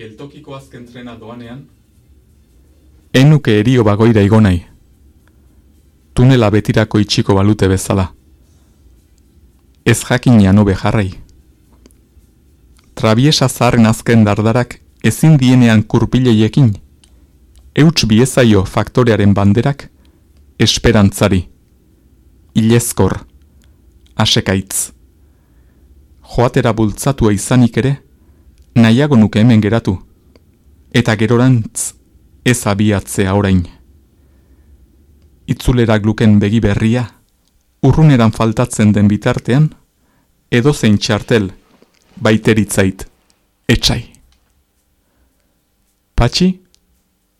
geltokiko azken trena doanean, enuke erio bagoira igonai. Tunela betirako itxiko balute bezala. Ez jakin jano beharrai. Trabiesa zaharren azken dardarak ezin dienean kurpileiekin. Euts biezaio faktorearen banderak esperantzari. Ilezkor. Asekaitz. Joatera bultzatua izanik ere, nahiago nuke hemen geratu. Eta gerorantz ez abiatzea orain. Itzulerak luken begi berria, urruneran faltatzen den bitartean, edo zein txartel, baiteritzait, etxai. Patxi,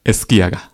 ezkiaga.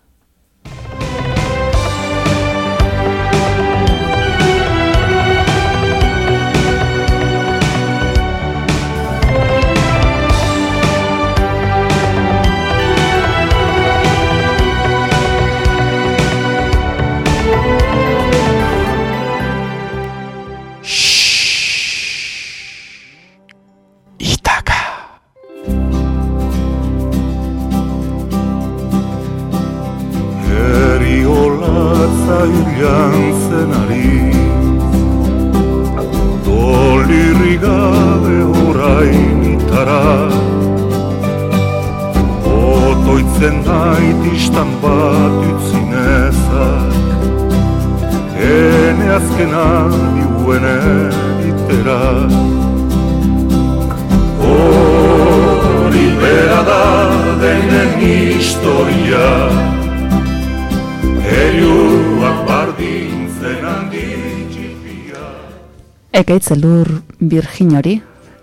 Ekaitz elur birgin hori,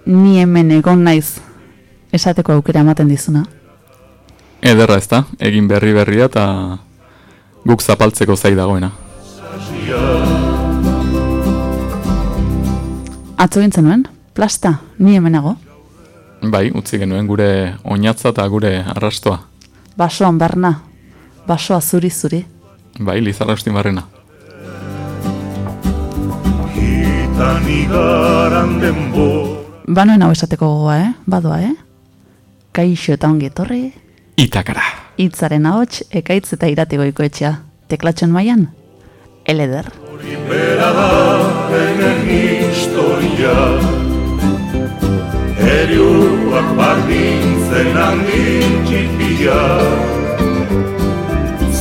ni hemen egon naiz esateko aukera ematen dizuna. Ederra ez da, egin berri berria eta guk zapaltzeko zai dagoena. Atzo gintzen nuen, plasta, ni hemenago. Bai, utzi genuen gure oinatza eta gure arrastoa. Basoan berna, basoa zuri-zuri. Bai, lizarrastin barrena. Tan igaran Banoen hau esateko gogoa, eh? Badoa, eh? Kaixo eta ongi etorri. Itakara. Itzaren ahots, ekaitz eta iratigoiko etxea. Teklatzen maian? Eleder. Hori bera da, enen historia. Eriuak bardintzen handi txipia.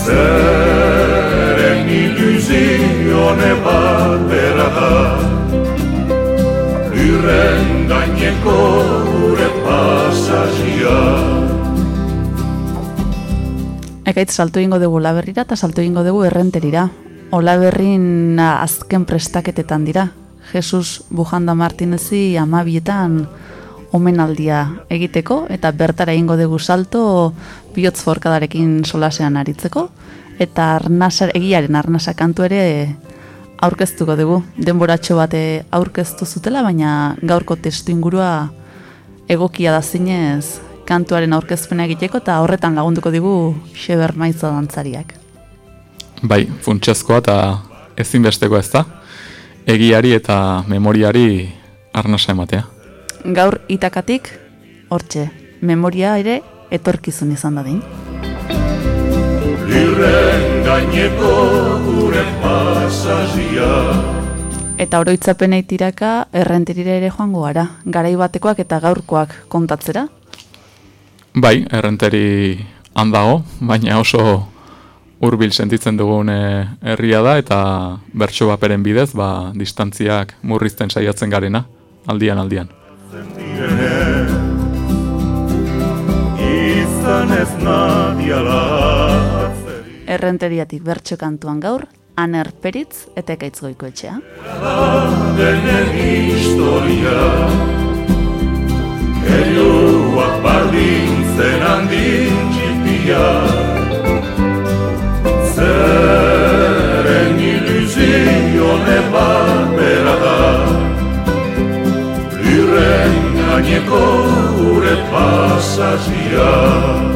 Zeren ilusione bat bera da gaineko gure pasazia. Ekaitz salto ingo dugu laberrira eta salto ingo dugu errenterira. Olaberrin azken prestaketetan dira. Jesus Bujanda Martinezi amabietan omenaldia egiteko eta bertara ingo dugu salto bihotz forkadarekin solasean aritzeko eta arnasar, egiaren arnasa kantu ere aurkeztuko dugu. Denboratxo bate aurkeztu zutela, baina gaurko testu ingurua egokia da zinez kantuaren aurkezpena egiteko eta horretan lagunduko digu Xeber Maizo dantzariak. Bai, funtsezkoa eta ezinbesteko ez da, egiari eta memoriari arnasa ematea. Gaur itakatik, hortxe, memoria ere etorkizun izan da din. Gaineko gure pasazia Eta oroitzapenei tiraka errenterira ere joango gara, garai batekoak eta gaurkoak kontatzera? Bai, errenteri handago, baina oso hurbil sentitzen dugun herria da eta bertso baperen bidez, ba, distantziak murrizten saiatzen garena, aldian aldian. Izan ez errenteriatik bertso kantuan gaur, aner peritz eta ekaitz goiko etxea. Historia, Elioak bardintzen handin txipia, Zeren ilusione bat bera da, Lirren gaineko gure pasazia.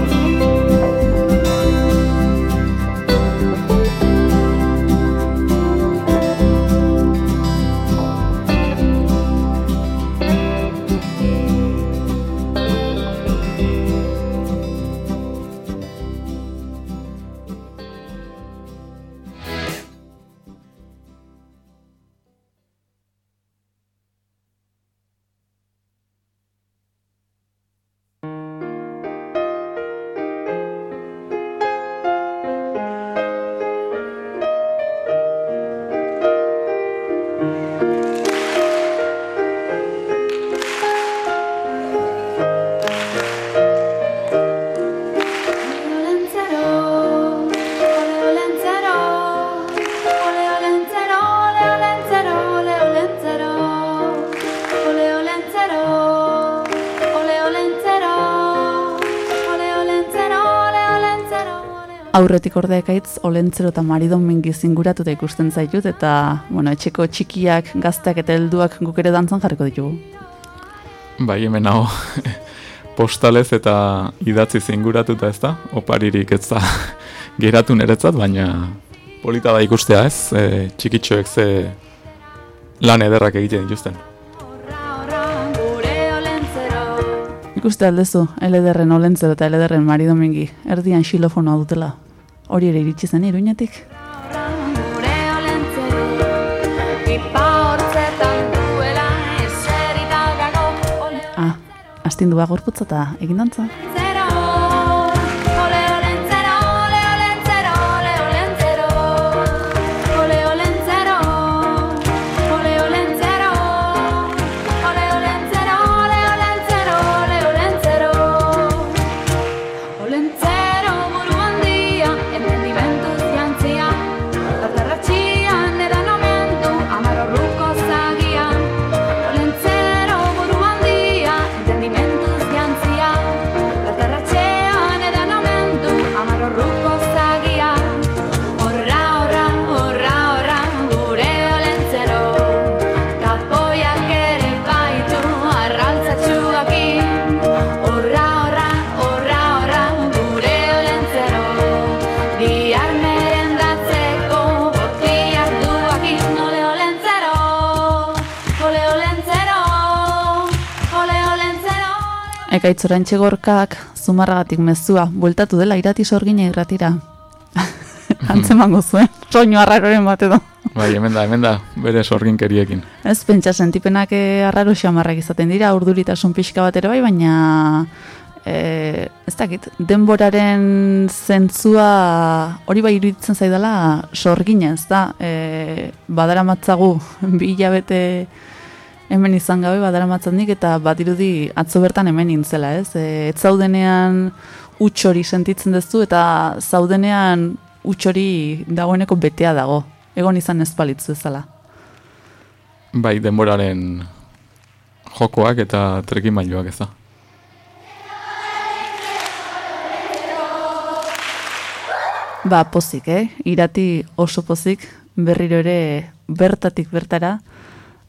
Aurretik ordea ekaitz olentzero eta maridon mingiz inguratuta ikusten zaitut eta bueno, etxeko txikiak, gazteak eta helduak guk ere dantzan jarriko ditugu. Bai, hemen hau postalez eta idatzi zinguratuta ez da, oparirik ez da geratu niretzat, baina polita da ikustea ez, e, txikitxoek ze lan ederrak egiten dituzten. Ikuste aldezu, elederren olentzero eta elederren maridomingi, erdian xilofonoa dutela. Hori ere iritsi zen iruñetik. Ah, astindu bagorputza eta egin dantza. Ekaitz oraintxe gorkak zumarragatik mezua, bueltatu dela irati sorgina irratira. Antzemango zuen, soinu arraroren bat edo. Bai, hemen da, hemen da, bere sorginkeriekin. Ez, pentsa sentipenak eh, arraro xamarrak izaten dira, urduritasun pixka bat ere bai, baina e, ez dakit, denboraren zentzua hori bai iruditzen zaidala sorgina, ez da, e, badara matzagu bi hilabete hemen izan gabe badara matzanik eta bat irudi atzo bertan hemen nintzela, ez? E, ez zaudenean huts hori sentitzen duzu eta zaudenean huts hori dagoeneko betea dago, egon izan ez balitzu ezala. Bai, denboraren jokoak eta trikimailuak ez da. Ba, pozik, eh? Irati oso pozik, berriro ere bertatik bertara,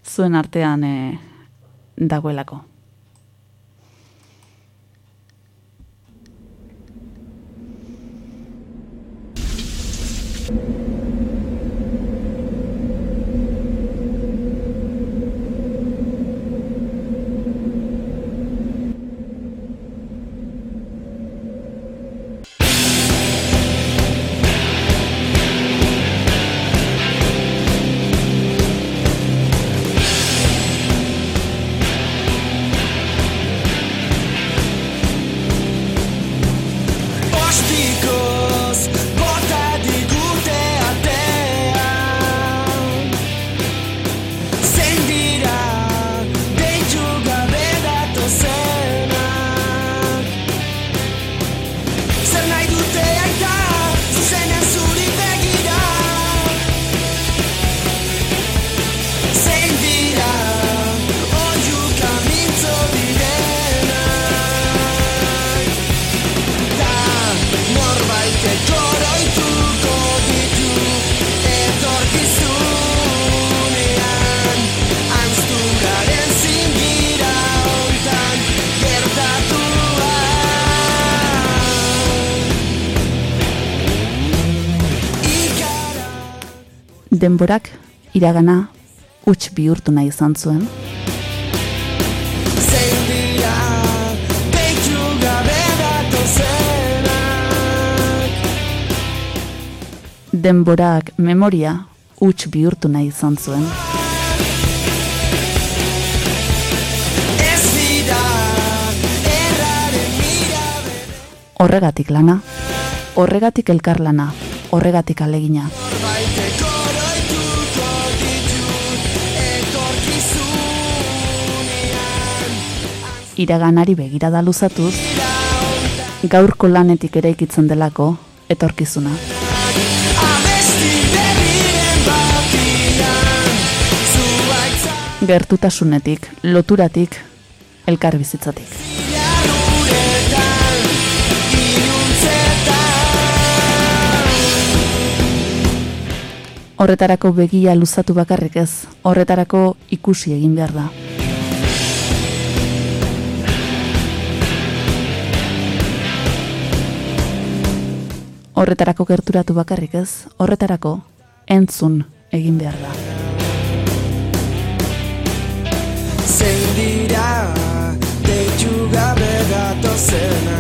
zuen artean eh, dagoelako. Denborak iragana huts bihurtu nahi izan zuen. Denborak memoria huts bihurtu nahi izan zuen. Horregatik lana, horregatik elkarlana, horregatik alegina. Iraganari begirada luzatuz, gaurko lanetik ere ikitzen delako etorkizuna. Gertutasunetik, loturatik, elkar bizitzatik. uretan Iluntzetan Horretarako begia luzatu bakarrik ez, horretarako ikusi egin behar da. Horretarako gerturatu bakarrik ez, horretarako entzun egin behar da. Zein dira Deitu gabe gatozena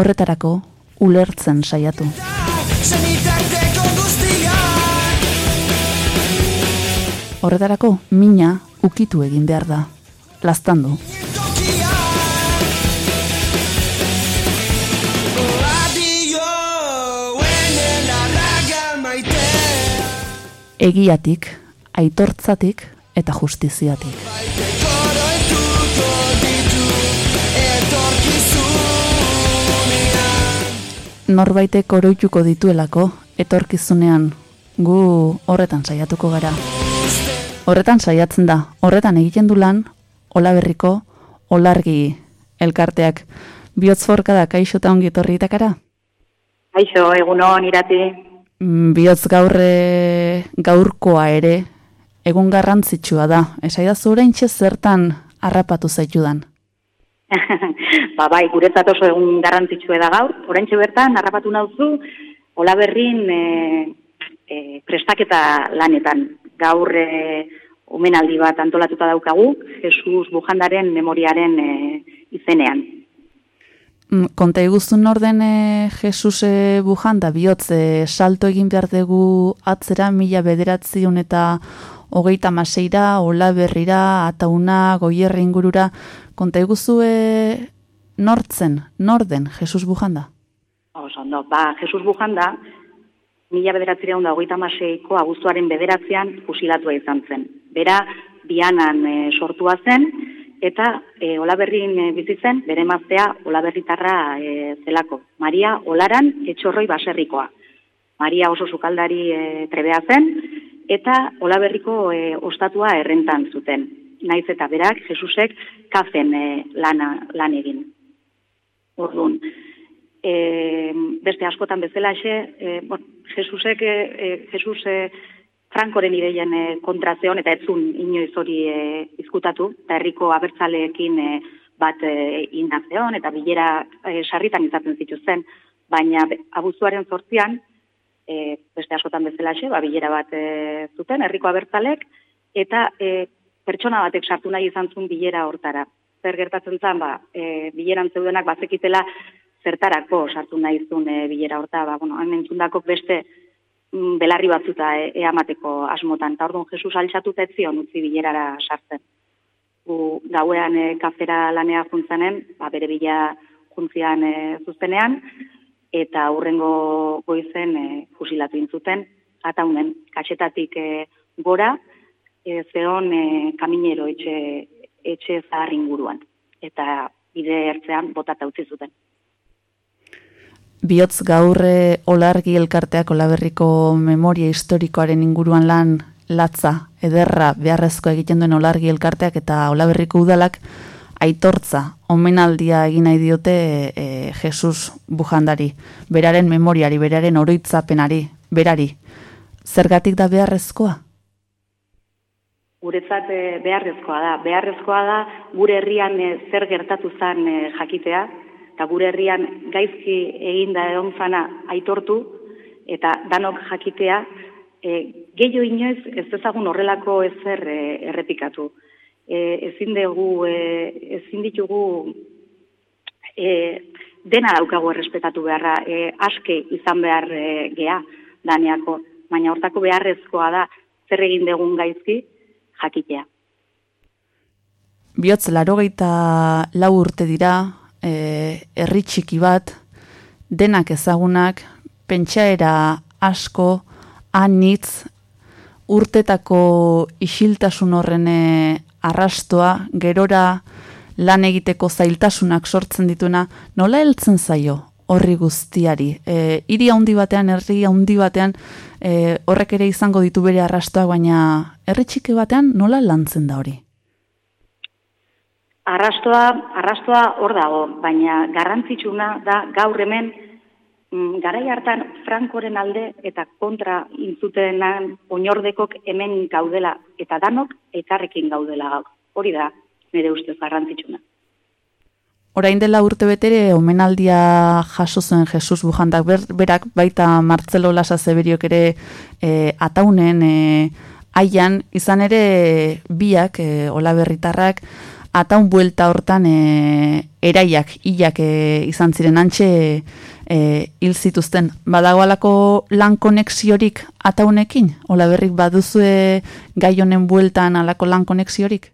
Horretarako ulertzen saiatu. Horretarako mina ukitu egin behar da. Laztandu. Egiatik, aitortzatik eta justiziatik. Norbaitek oroituko dituelako etorkizunean gu horretan saiatuko gara. Horretan saiatzen da, horretan egiten du lan Olaberriko Olargi elkarteak bihotzforka da kaixo eta ongi etorri itakara? Aixo, egunon irati. Mm, Bihotz gaurre gaurkoa ere egun garrantzitsua da. Esaidazu oraintxe zertan harrapatu zaitudan. ba, bai, guretzat oso egun garrantzitsua da gaur. Oraintxe bertan, harrapatu nauzu, olaberrin e, e, prestaketa lanetan. Gaur e, omenaldi bat antolatuta daukagu, Jesus Bujandaren memoriaren e, izenean. Mm, Konta iguzun orden e, Jesus e, Bujanda bihotz e, salto egin behar dugu atzera mila bederatziun eta hogeita maseira, ola berrira, atauna, goierre ingurura. Konta iguzu e, nortzen, norden Jesus Bujanda? Oso, ondo, ba, Jesus Bujanda, mila bederatzireun da hogeita maseiko abuztuaren bederatzean fusilatua izan zen. Bera, bianan e, sortua zen, eta e, Olaberrin e, bizi zen, bere maztea Olaberritarra e, zelako. Maria Olaran etxorroi baserrikoa. Maria oso sukaldari e, trebea zen, eta Olaberriko e, ostatua errentan zuten. Naiz eta berak, Jesusek kafen e, lana, lan egin. Orduan, e, beste askotan bezalaxe, e, bon, Jesusek, e, e, Jesus e, Frankoren ideien e, kontra zeon, eta etzun inoiz hori e, izkutatu, eta herriko abertzaleekin e, bat e, indazeon, eta bilera e, sarritan izaten zituzten, baina abuztuaren zortzian, e, beste askotan bezalaxe, ba, bilera bat e, zuten, herriko abertzalek, eta e, pertsona batek sartu nahi izan zuen bilera hortara. Zer gertatzen zen, ba, e, bileran zeudenak bazekitela zertarako sartu nahi zuen e, bilera horta, ba, bueno, entzundako beste belarri batzuta e, eamateko asmotan. Eta orduan Jesus altxatuta ez zion utzi bilerara sartzen. Gu gauean e, kafera lanea juntzanen, ba, bere bila juntzian e, zuztenean, eta hurrengo goizen e, fusilatu intzuten, ataunen, katxetatik e, gora, e, zeon e, kaminero etxe, etxe zahar inguruan. Eta bide ertzean botata utzi zuten. Bihotz gaurre olargi elkarteak olaberriko memoria historikoaren inguruan lan latza, ederra, beharrezko egiten duen olargi elkarteak eta olaberriko udalak aitortza, omenaldia egin nahi diote e, Jesus Bujandari, beraren memoriari, beraren oroitzapenari, berari. Zergatik da beharrezkoa? Guretzat eh, beharrezkoa da. Beharrezkoa da gure herrian eh, zer gertatu eh, jakitea, eta gure herrian gaizki eginda egon zana aitortu, eta danok jakitea, e, gehiago inoiz ez ezagun horrelako ezer e, errepikatu. E, ezin dugu, e, ezin ditugu e, dena daukagu errespetatu beharra, e, aske izan behar e, gea daneako, baina hortako beharrezkoa da zer egin degun gaizki jakitea. Bihotz, larogeita lau urte dira, herri txiki bat, denak ezagunak, pentsaera asko, anitz, urtetako isiltasun horren e, arrastoa, gerora lan egiteko zailtasunak sortzen dituna, nola heltzen zaio horri guztiari? E, hiri handi batean, herri handi batean, e, horrek ere izango ditu bere arrastoa, baina herri txiki batean nola lantzen da hori? Arrastoa, arrastoa hor dago, baina garrantzitsuna da gaur hemen mm, garai hartan Frankoren alde eta kontra intzutenan oinordekok hemen gaudela eta danok elkarrekin gaudela gaur. Hori da nire ustez garrantzitsuna. Orain dela urte betere omenaldia jaso zuen Jesus Bujandak ber, berak baita Martzelo Lasa Zeberiok ere e, ataunen e, aian izan ere biak e, Ola Berritarrak ataun buelta hortan e, eraiak hilak e, izan ziren. Antxe e, hil zituzten. Badagoalako lan konexiorik ataunekin Ola Berrik baduzue gai honen bueltan alako lan konexiorik?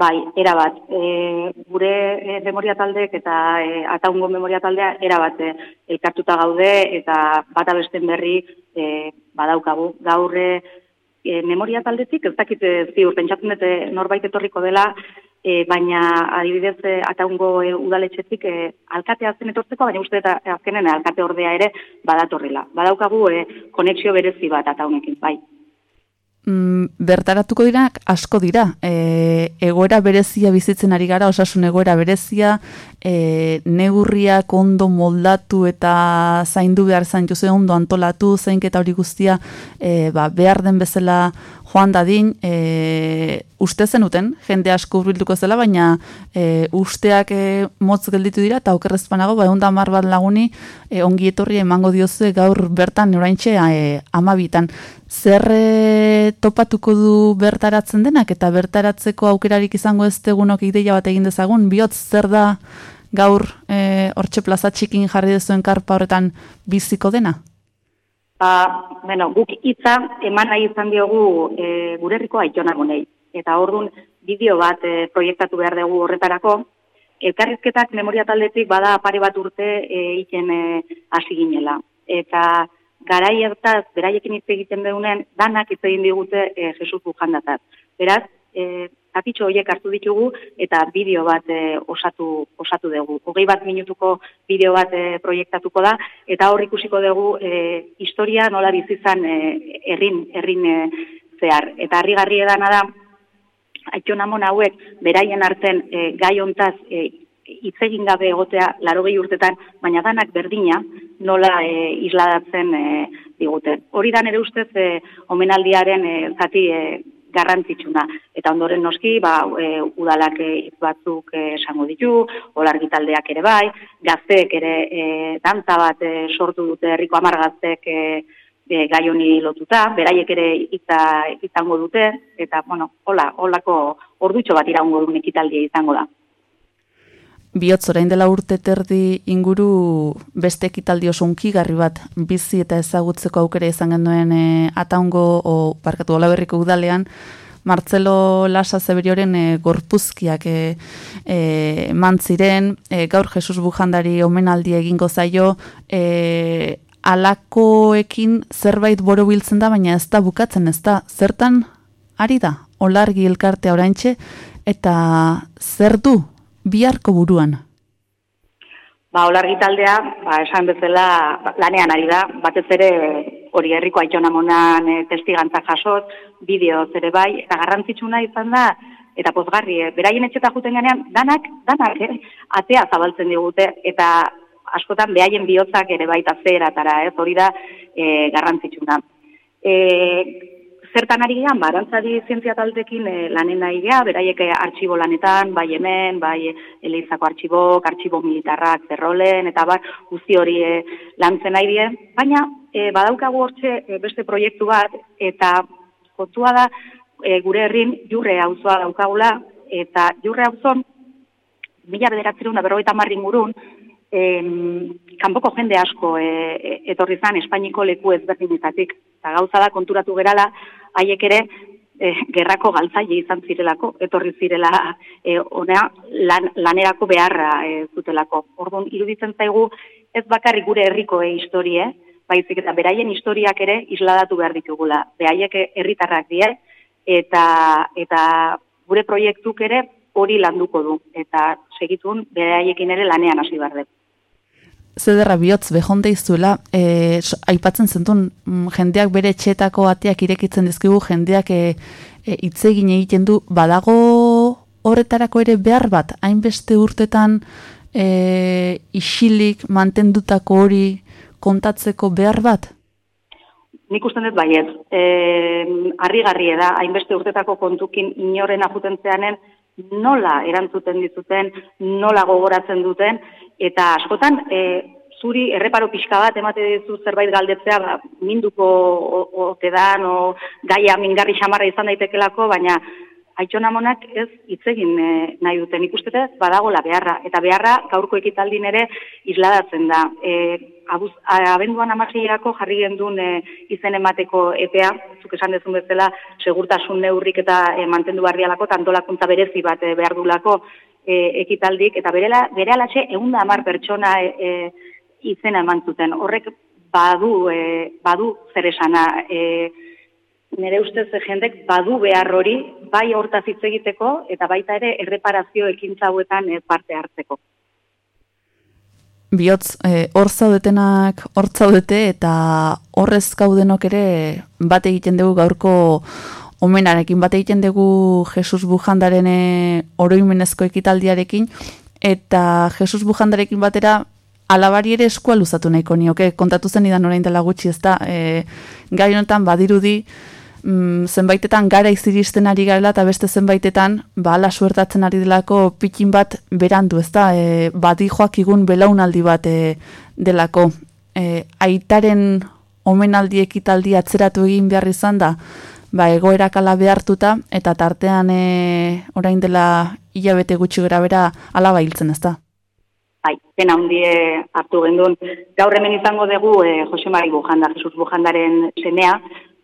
Bai, era bat, e, gure e, memoria taldeek eta e, ataungo memoria taldea era bat e, elkartuta gaude eta bata besten berri e, badaukagu. Gaur e, memoria taldetik ez dakit ziur, pentsatzen dute norbait etorriko dela, e, baina adibidez e, ataungo e, udaletxetik e, alkate azken etortzeko, baina uste eta azkenen alkate ordea ere badatorrela. Badaukagu e, konexio berezi bat ataunekin, bai mm, bertaratuko dirak asko dira. E, egoera berezia bizitzen ari gara, osasun egoera berezia, e, negurriak ondo moldatu eta zaindu behar zain juze ondo antolatu, zeinketa hori guztia e, ba, behar den bezala joan dadin, e, uste zenuten, jende asko urbilduko zela, baina e, usteak e, motz gelditu dira, eta okerrezpanago, ba, egun mar bat laguni, e, ongi etorri emango diozu gaur bertan, oraintxe e, amabitan. Zer e, topatuko du bertaratzen denak, eta bertaratzeko aukerarik izango ez tegunok ideia bat egin dezagun, bihotz zer da gaur e, hortxe plaza txikin jarri dezuen karpa horretan biziko dena? Ba, bueno, guk hitza eman nahi izan diogu e, gure herriko aitonagonei. Eta ordun bideo bat e, proiektatu behar dugu horretarako, elkarrizketak memoria taldetik bada pare bat urte e, iken e, hasi ginela. Eta garai hartaz, beraiekin hitz egiten deunen, danak hitz egin digute e, Jesus Bujandataz. Beraz, e, kapitxo horiek hartu ditugu eta bideo bat e, osatu osatu dugu. Hogei bat minutuko bideo bat e, proiektatuko da eta hor ikusiko dugu e, historia nola bizi izan e, errin errin e, zehar. Eta harrigarri edana da Aitonamon hauek beraien arten e, gai hontaz e, hitz egin gabe egotea 80 urtetan, baina danak berdina nola e, isladatzen e, digute. Hori da nere ustez e, omenaldiaren e, zati e, garrantzitsuna. Eta ondoren noski, ba, e, udalak e, batzuk e, esango ditu, olargitaldeak ere bai, gazteek ere e, dantza bat e, sortu dute herriko amar gazteek e, e, gai honi lotuta, beraiek ere itza, izango dute, eta, bueno, hola, holako ordutxo bat iraungo duen ekitaldia izango da. Biotz orain dela urte terdi inguru beste ekitaldi oso unkigarri bat bizi eta ezagutzeko aukera izan genuen e, ataungo o parkatu olaberriko udalean Martzelo Lasa Zeberioren e, gorpuzkiak e, e, mantziren, e, gaur Jesus Bujandari omenaldi egingo zaio, e, alakoekin zerbait boro biltzen da, baina ez da bukatzen, ez da, zertan ari da, olargi elkartea oraintxe, eta zer du biharko buruan? Ba, olargi taldea, ba, esan bezala lanean ari da, batez ere hori herriko aitonamonan e, testigantza jasot, bideo ere bai, eta garrantzitsuna izan da, eta pozgarri, e, beraien etxeta juten ganean, danak, danak, eh, atea zabaltzen digute, eta askotan behaien bihotzak ere baita zeratara, ez hori da e, garrantzitsuna. E, zertan ari gehan, barantzadi zientzia taldekin e, lanen nahi geha, beraiek eh, artxibo lanetan, bai hemen, bai eleizako artxibok, artxibo militarrak, zerrolen, eta bar, guzti hori e, lantzen nahi die. Baina, e, badaukagu hortxe e, beste proiektu bat, eta kontua da, e, gure herrin jurre auzoa daukagula, eta jurre auzon, mila bederatzerun da berroita marrin gurun, em, kanpoko jende asko e, e, etorri zan Espainiko leku ezberdinetatik. Eta gauza da konturatu gerala, haiek ere e, gerrako galtzaile izan zirelako, etorri zirela e, onea lan, lanerako beharra e, zutelako. Orduan, iruditzen zaigu ez bakarrik gure herriko e, historie, baizik eta beraien historiak ere isladatu behar ditugula. Behaiek herritarrak die, eta, eta gure proiektuk ere hori landuko du, eta segitun beraiekin ere lanean hasi behar dut. Zederra bihotz behonde izuela, e, aipatzen zentun, mm, jendeak bere etxeetako ateak irekitzen dizkigu, jendeak e, e, hitz egin egiten du, badago horretarako ere behar bat, hainbeste urtetan e, isilik mantendutako hori kontatzeko behar bat? Nik usten dut baiet, e, harrigarria da, hainbeste urtetako kontukin inoren ajuten zeanen, nola erantzuten dizuten, nola gogoratzen duten, eta askotan, e, zuri erreparo pixka bat emate dizu zerbait galdetzea, ba, minduko ote dan, o gaia mingarri xamarra izan daitekelako, baina Aitxon amonak ez hitz egin e, nahi duten ikustete badagola beharra. Eta beharra gaurko ekitaldin ere isladatzen da. E, abuz, abenduan amaseiako jarri gendun e, izen emateko epea, zuk esan dezun bezala, segurtasun neurrik eta e, mantendu barrialako, tantolakuntza berezi bat e, behar dulako e, ekitaldik, eta berela, bere alatxe egun da amar pertsona e, e, izena eman zuten. Horrek badu, e, badu zer esana, e, nire ustez jendek badu behar hori, bai hortaz hitz egiteko, eta baita ere erreparazio ekintza hauetan e, parte hartzeko. Bihotz, e, hor zaudetenak hor zaudete eta horrez gaudenok ere bat egiten dugu gaurko omenarekin, bat egiten dugu Jesus Bujandaren e, oroimenezko ekitaldiarekin, eta Jesus Bujandarekin batera alabari ere eskua luzatu nahiko nioke, kontatu zen idan orain dela gutxi ez da, e, gai honetan badirudi, mm, zenbaitetan gara iziristen ari garela eta beste zenbaitetan ba ala suertatzen ari delako pikin bat berandu, ez da, e, badi joakigun belaunaldi bat e, delako. E, aitaren omenaldi ekitaldi atzeratu egin behar izan da, ba egoerak ala behartuta eta tartean e, orain dela hilabete gutxi gara bera alaba hiltzen, ez da. Bai, pena hundie hartu gendun. Gaur hemen izango dugu e, Jose Mari Bujanda, Jesus Bujandaren semea,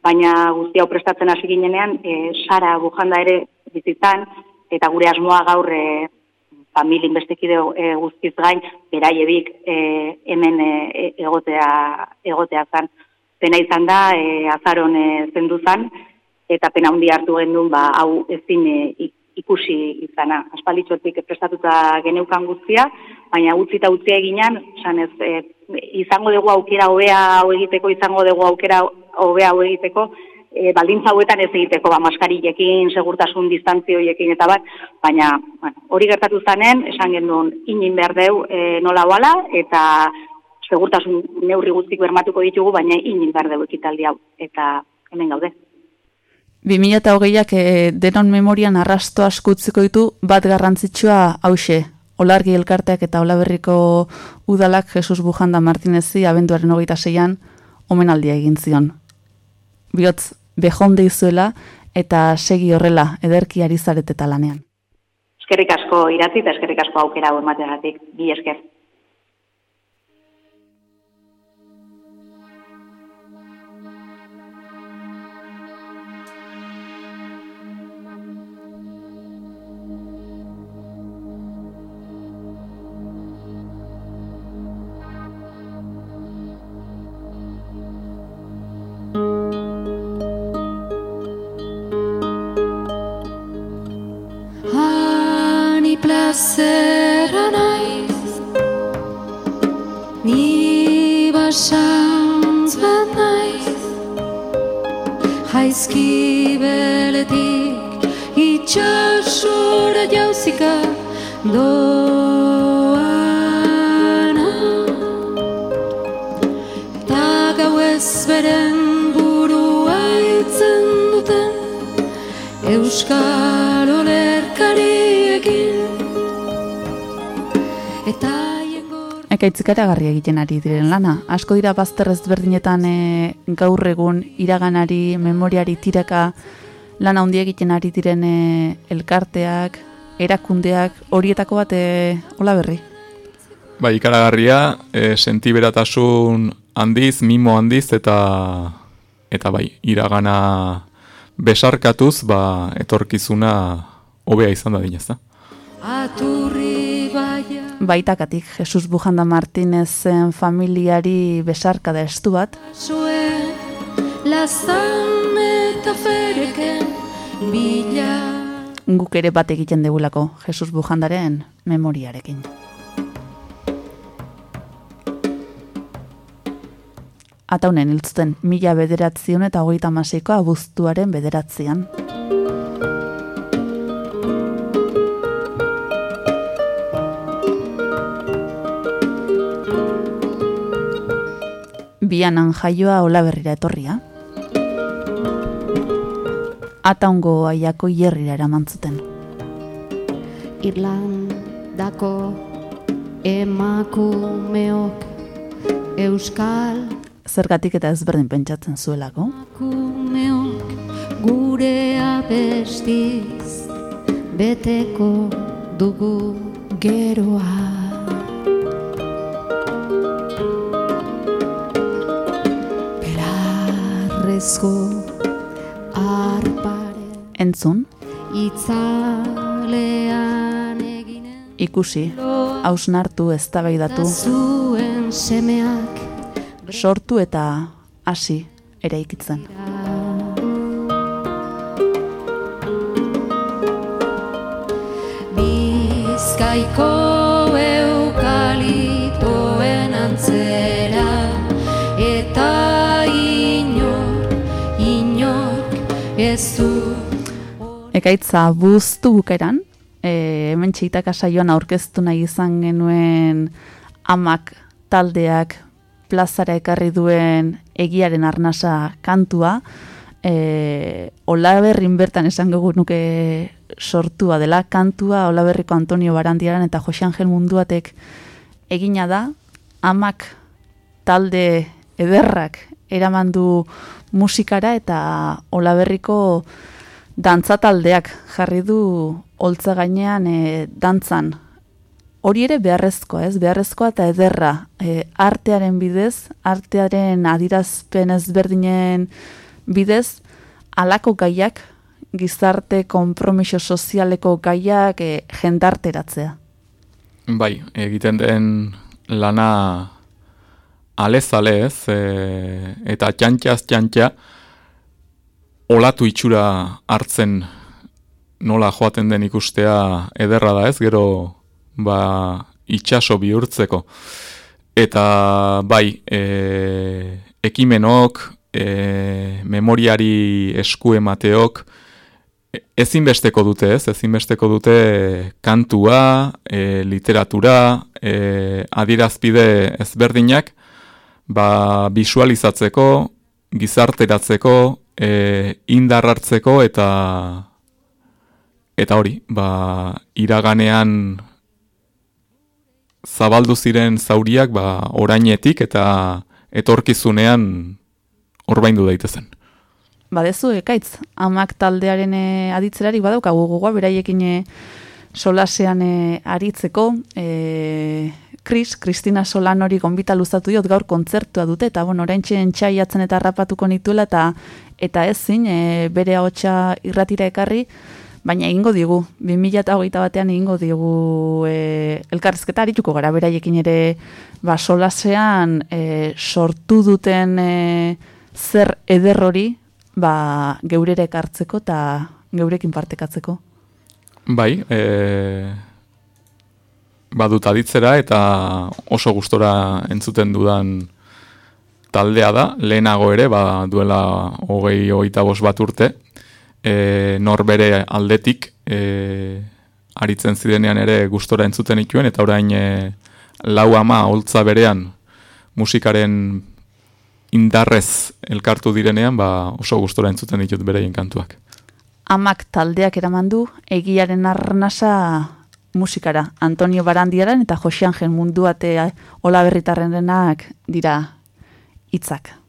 baina guzti hau prestatzen hasi ginenean, e, Sara Bujanda ere bizitzan, eta gure asmoa gaur e, familia inbestekide e, guztiz gain, beraiebik e, hemen e, egotea, egotea zan. Pena izan da, e, azaron e, zendu zan, eta pena hundi hartu gendun, ba, hau ezin e, ik- ikusi izana. Aspalditxotik prestatuta geneukan guztia, baina utzi eta utzi eginan, esan ez, e, izango dugu aukera hobea hau egiteko, izango dugu aukera hobea hau egiteko, e, baldintza hauetan ez egiteko, ba, maskarillekin, segurtasun distantzioiekin eta bat, baina bueno, hori gertatu zanen, esan genuen inin behar deu e, nola bala, eta segurtasun neurri guztik bermatuko ditugu, baina inin behar deu ekitaldi hau, eta hemen gaude. 2008ak e, denon memorian arrasto asko utziko ditu bat garrantzitsua hause. Olargi elkarteak eta Olaberriko udalak Jesus Bujanda Martinezi abenduaren hogeita zeian omenaldia egin zion. Bihotz, behonde izuela eta segi horrela ederki ari zareteta lanean. Eskerrik asko iratzi eta eskerrik asko aukera hau emateagatik. Bi esker. Hani plazera naiz Ni basantz bat naiz Jaizki beletik itxasora jauzika doana. Eta gau ez Euskal olerkariekin Eta haien gor- Ekaitzikaragarria egiten ari diren lana. Asko dira bazter ezberdinetan e, gaur egun iraganari, memoriari tiraka lana handia egiten ari diren e, elkarteak, erakundeak, horietako bat e, hola berri. Bai, ikaragarria, e, sentiberatasun handiz, mimo handiz, eta eta bai, iragana besarkatuz, ba, etorkizuna hobea izan da dinez, Aturri baia Baitakatik, Jesus Bujanda Martinezen familiari besarkada estu bat, zuen Lazan eta fereken bila guk ere bat egiten degulako Jesus Bujandaren memoriarekin. Ataunen hiltzuten mila bederatzion eta hogeita maseiko abuztuaren bederatzean. Bianan jaioa olaberrira etorria. Ataungo aiako hierrira eraman zuten. Irlandako emakumeok Euskal Zergatik eta ezberdin pentsatzen zuelako. gure abestiz beteko dugu geroa. Belarrezko arparen Entzun, itzalean eginen ikusi, hausnartu, eztabaidatu, zuen semeak sortu eta hasi eraikitzen. Bizkaiko eukalitoen antzera eta inor, inor ez du Ekaitza buztu bukeran, e, hemen txeitaka saioan aurkeztu nahi izan genuen amak taldeak plazara ekarri duen egiaren arnasa kantua, e, Olaberrin bertan esango nuke sortua dela kantua Olaberriko Antonio Barandiaran eta Jose Angel Munduatek egina da, amak talde ederrak eraman du musikara eta Olaberriko dantza taldeak jarri du holtza gainean e, dantzan. Hori ere beharrezkoa, ez? Beharrezkoa eta ederra. E, artearen bidez, artearen adirazpen ezberdinen bidez, alako gaiak, gizarte konpromiso sozialeko gaiak e, jendarteratzea. Bai, egiten den lana alez alez, e, eta txantxaz txantxa, olatu itxura hartzen nola joaten den ikustea ederra da ez, gero ba, itxaso bihurtzeko. Eta bai, e, ekimenok, e, memoriari esku emateok, e- ezinbesteko dute ez, ezinbesteko dute kantua, e, literatura, e, adirazpide ezberdinak, ba, visualizatzeko, gizarteratzeko, e, indar hartzeko eta eta hori, ba, iraganean zabaldu ziren zauriak ba, orainetik eta etorkizunean orbaindu daitezen. Badezu, ekaitz, amak taldearen e, aditzerari badaukagu gogoa, beraiekin e, solasean e, aritzeko, e, Kris, Kristina Solanori gonbita luzatu diot gaur kontzertua dute, eta bon, orain txaiatzen eta rapatuko nituela, eta eta ezin, e, bere ahotsa irratira ekarri, baina egingo digu, 2008 batean egingo digu e, elkarrizketa arituko gara, beraiekin ere ba, solasean e, sortu duten e, zer eder hori ba, geurere ekartzeko eta geurekin partekatzeko. Bai, e, badut aditzera eta oso gustora entzuten dudan taldea da, lehenago ere, ba, duela hogei hogeita bost bat urte, e, norbere aldetik e, aritzen zirenean ere gustora entzuten ituen, eta orain e, lau ama holtza berean musikaren indarrez elkartu direnean, ba, oso gustora entzuten ditut bereien kantuak. Amak taldeak eraman du egiaren arnasa musikara. Antonio Barandiaran eta Jose Angel munduate Ola Berritarrenenak dira hitzak.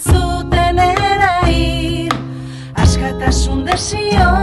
zuten erair askatasun desio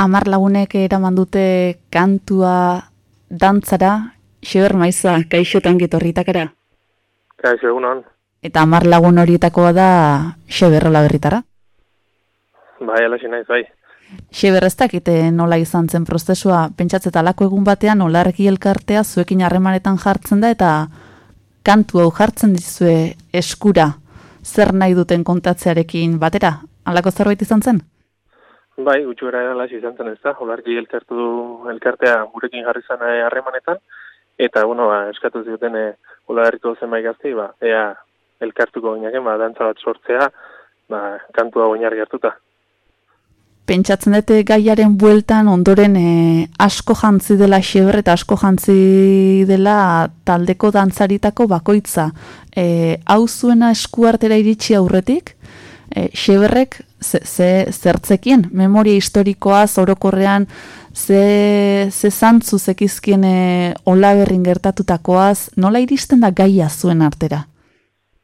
Amar lagunek eraman dute kantua dantzara, xeber maiza, kaixotan gitorritakara. Kaixo, egunon. Eta amar lagun horietakoa da xeberrola berritara. Bai, alaxi naiz, bai. Xeber ez dakite nola izan zen prozesua, pentsatzet alako egun batean olargi elkartea zuekin harremanetan jartzen da eta kantu hau jartzen dizue eskura zer nahi duten kontatzearekin batera. Halako zerbait izan zen? Bai, gutxu gara alaxi izan zen ez da, olarki elkartu elkartea gurekin jarri zan eh, harremanetan, eta, bueno, ba, eskatu zioten e, olarriko zenbait gaztei, ba, ea elkartuko ginaken, ba, dantza bat sortzea, ba, kantua oinarri hartuta. Pentsatzen dute gaiaren bueltan ondoren e, asko jantzi dela xeber eta asko jantzi dela taldeko dantzaritako bakoitza. E, hau zuena eskuartera iritsi aurretik, e, xeberrek ze, ze, zertzekien, memoria historikoa orokorrean ze, ze zantzu zekizkien e, olaberrin gertatutakoaz, nola iristen da gaia zuen artera?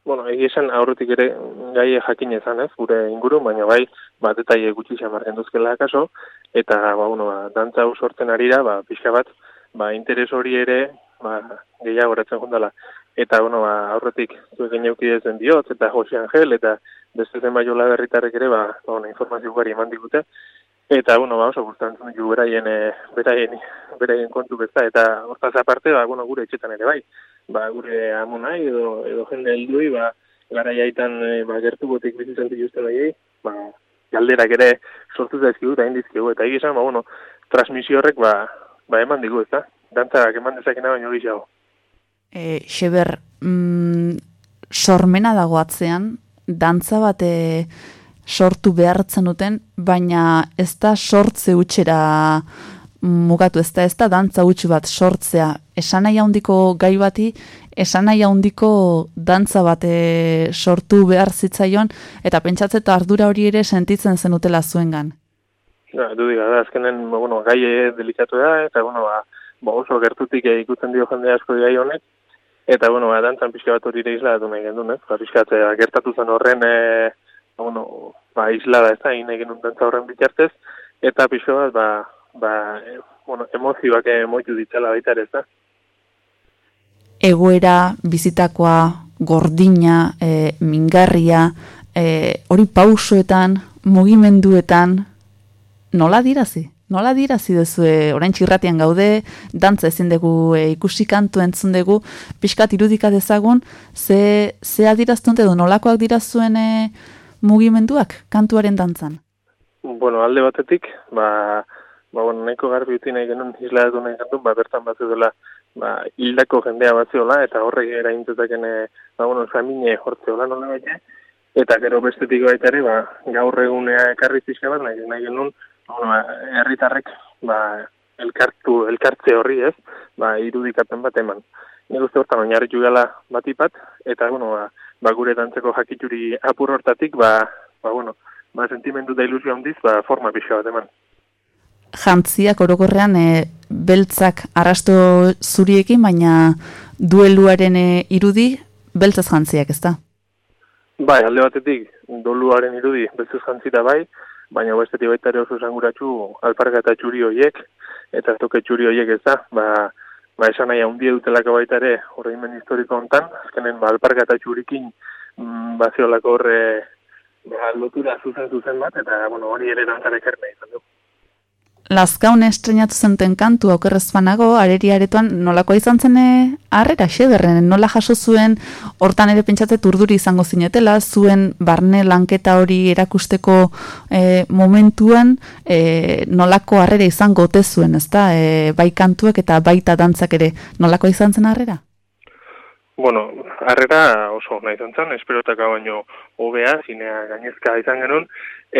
Bueno, egia esan aurretik ere gai jakin ezan ez, gure ingurun, baina bai, bat eta gutxi xamar genduzkela akaso, eta, ba, bueno, ba, dantza hau sortzen arira, ba, pixka bat, ba, interes hori ere, ba, gehiago horatzen jundala. Eta, bueno, ba, aurretik zuek geneuki ezen diotz, eta Jose Angel, eta beste zen baiola berritarrek ere, ba, bueno, informazio gari eman digute. Eta, bueno, ba, oso gustatzen du beraien, e, beraien, beraien kontu besta, eta hortaz aparte, ba, bueno, gure etxetan ere bai. Ba, gure amonai edo, edo jende heldui, ba, gara jaitan e, ba, gertu botik bizitzen dituzten horiei, ba, galderak ere sortu zaizkigu eta indizkigu. Eta egizan, ba, bueno, transmisio horrek, ba, ba eman digu, ezta? Dantzak eman dezakena baino gixago. E, Xeber, mm, sormena dago atzean, dantza bat e, sortu behartzen duten, baina ez da sortze utxera mugatu, ez da ez da dantza utxu bat sortzea. Esan nahi handiko gai bati, esan nahi handiko dantza bat e, sortu behar zitzaion, eta pentsatzen eta ardura hori ere sentitzen zenutela zuengan. Ja, du diga, da, azkenen, ba, bueno, gai e, delikatu da, eta, bueno, ba, ba oso gertutik ikutzen dio jende asko gai honek, eta, bueno, dantzan pixka bat hori isladatu nahi gendun, ez? Ba, pixka bat, e, gertatu zen horren, e, bueno, ba, islada ez da, nahi genuen dantza horren bitartez, eta pixka bat, ba, ba, e, bueno, emozioak emoitu ditzala baita ere, ez da? Egoera, bizitakoa, gordina, e, mingarria, e, hori pausoetan, mugimenduetan, nola dirazi? Nola dirazi dezue, orain txirratian gaude, dantza ezin dugu e, ikusi kantu entzun dugu, pixkat irudika dezagun, ze, ze adiraztunte edo nolakoak dirazuen e, mugimenduak kantuaren dantzan? Bueno, alde batetik, ba, ba bueno, nahiko garbi uti nahi genuen isladatu nahi genuen, ba, bertan bat dela ba, hildako jendea bat zeola, eta horrek eraintetaken, e, ba, bueno, famine jortzeola nola baita, eta gero bestetik baita ere, ba, gaur egunea ekarri pixka bat, nahi, nahi genuen, bueno, ba, herritarrek, ba, elkartu, elkartze horri ez, ba, irudikapen bat eman. Nik uste hortan oinarritu gala batipat, eta, bueno, ba, ba gure dantzeko jakituri apur hortatik, ba, ba, bueno, ba, sentimendu da ilusio handiz, ba, forma pixka bat eman. Jantziak orokorrean e, beltzak arrasto zuriekin, baina dueluaren e, irudi beltzaz jantziak, ez da? Bai, alde batetik, doluaren irudi beltzaz jantzita bai, baina bestetik baita ere oso zanguratzu alparga eta txuri hoiek, eta toke txuri hoiek ez da, ba, ba esan nahi handia dutelako baita ere horreimen historiko hontan, azkenen ba, alparga eta txurikin mm, baziolako horre ba, lotura zuzen zuzen bat, eta bueno, hori ere dantzara ekarri izan du. Lazkaun estrenatu zenten kantu okerrez banago, areri aretoan nolakoa izan zen eh, harrera xederren, nola jaso zuen, hortan ere pentsatzet urduri izango zinetela, zuen barne lanketa hori erakusteko e, momentuan e, nolako harrera izango ote zuen, ezta? E, bai kantuek eta baita dantzak ere, nolakoa izan zen harrera? Bueno, harrera oso nahi izan zen, esperotaka baino hobea, zinea gainezka izan genuen,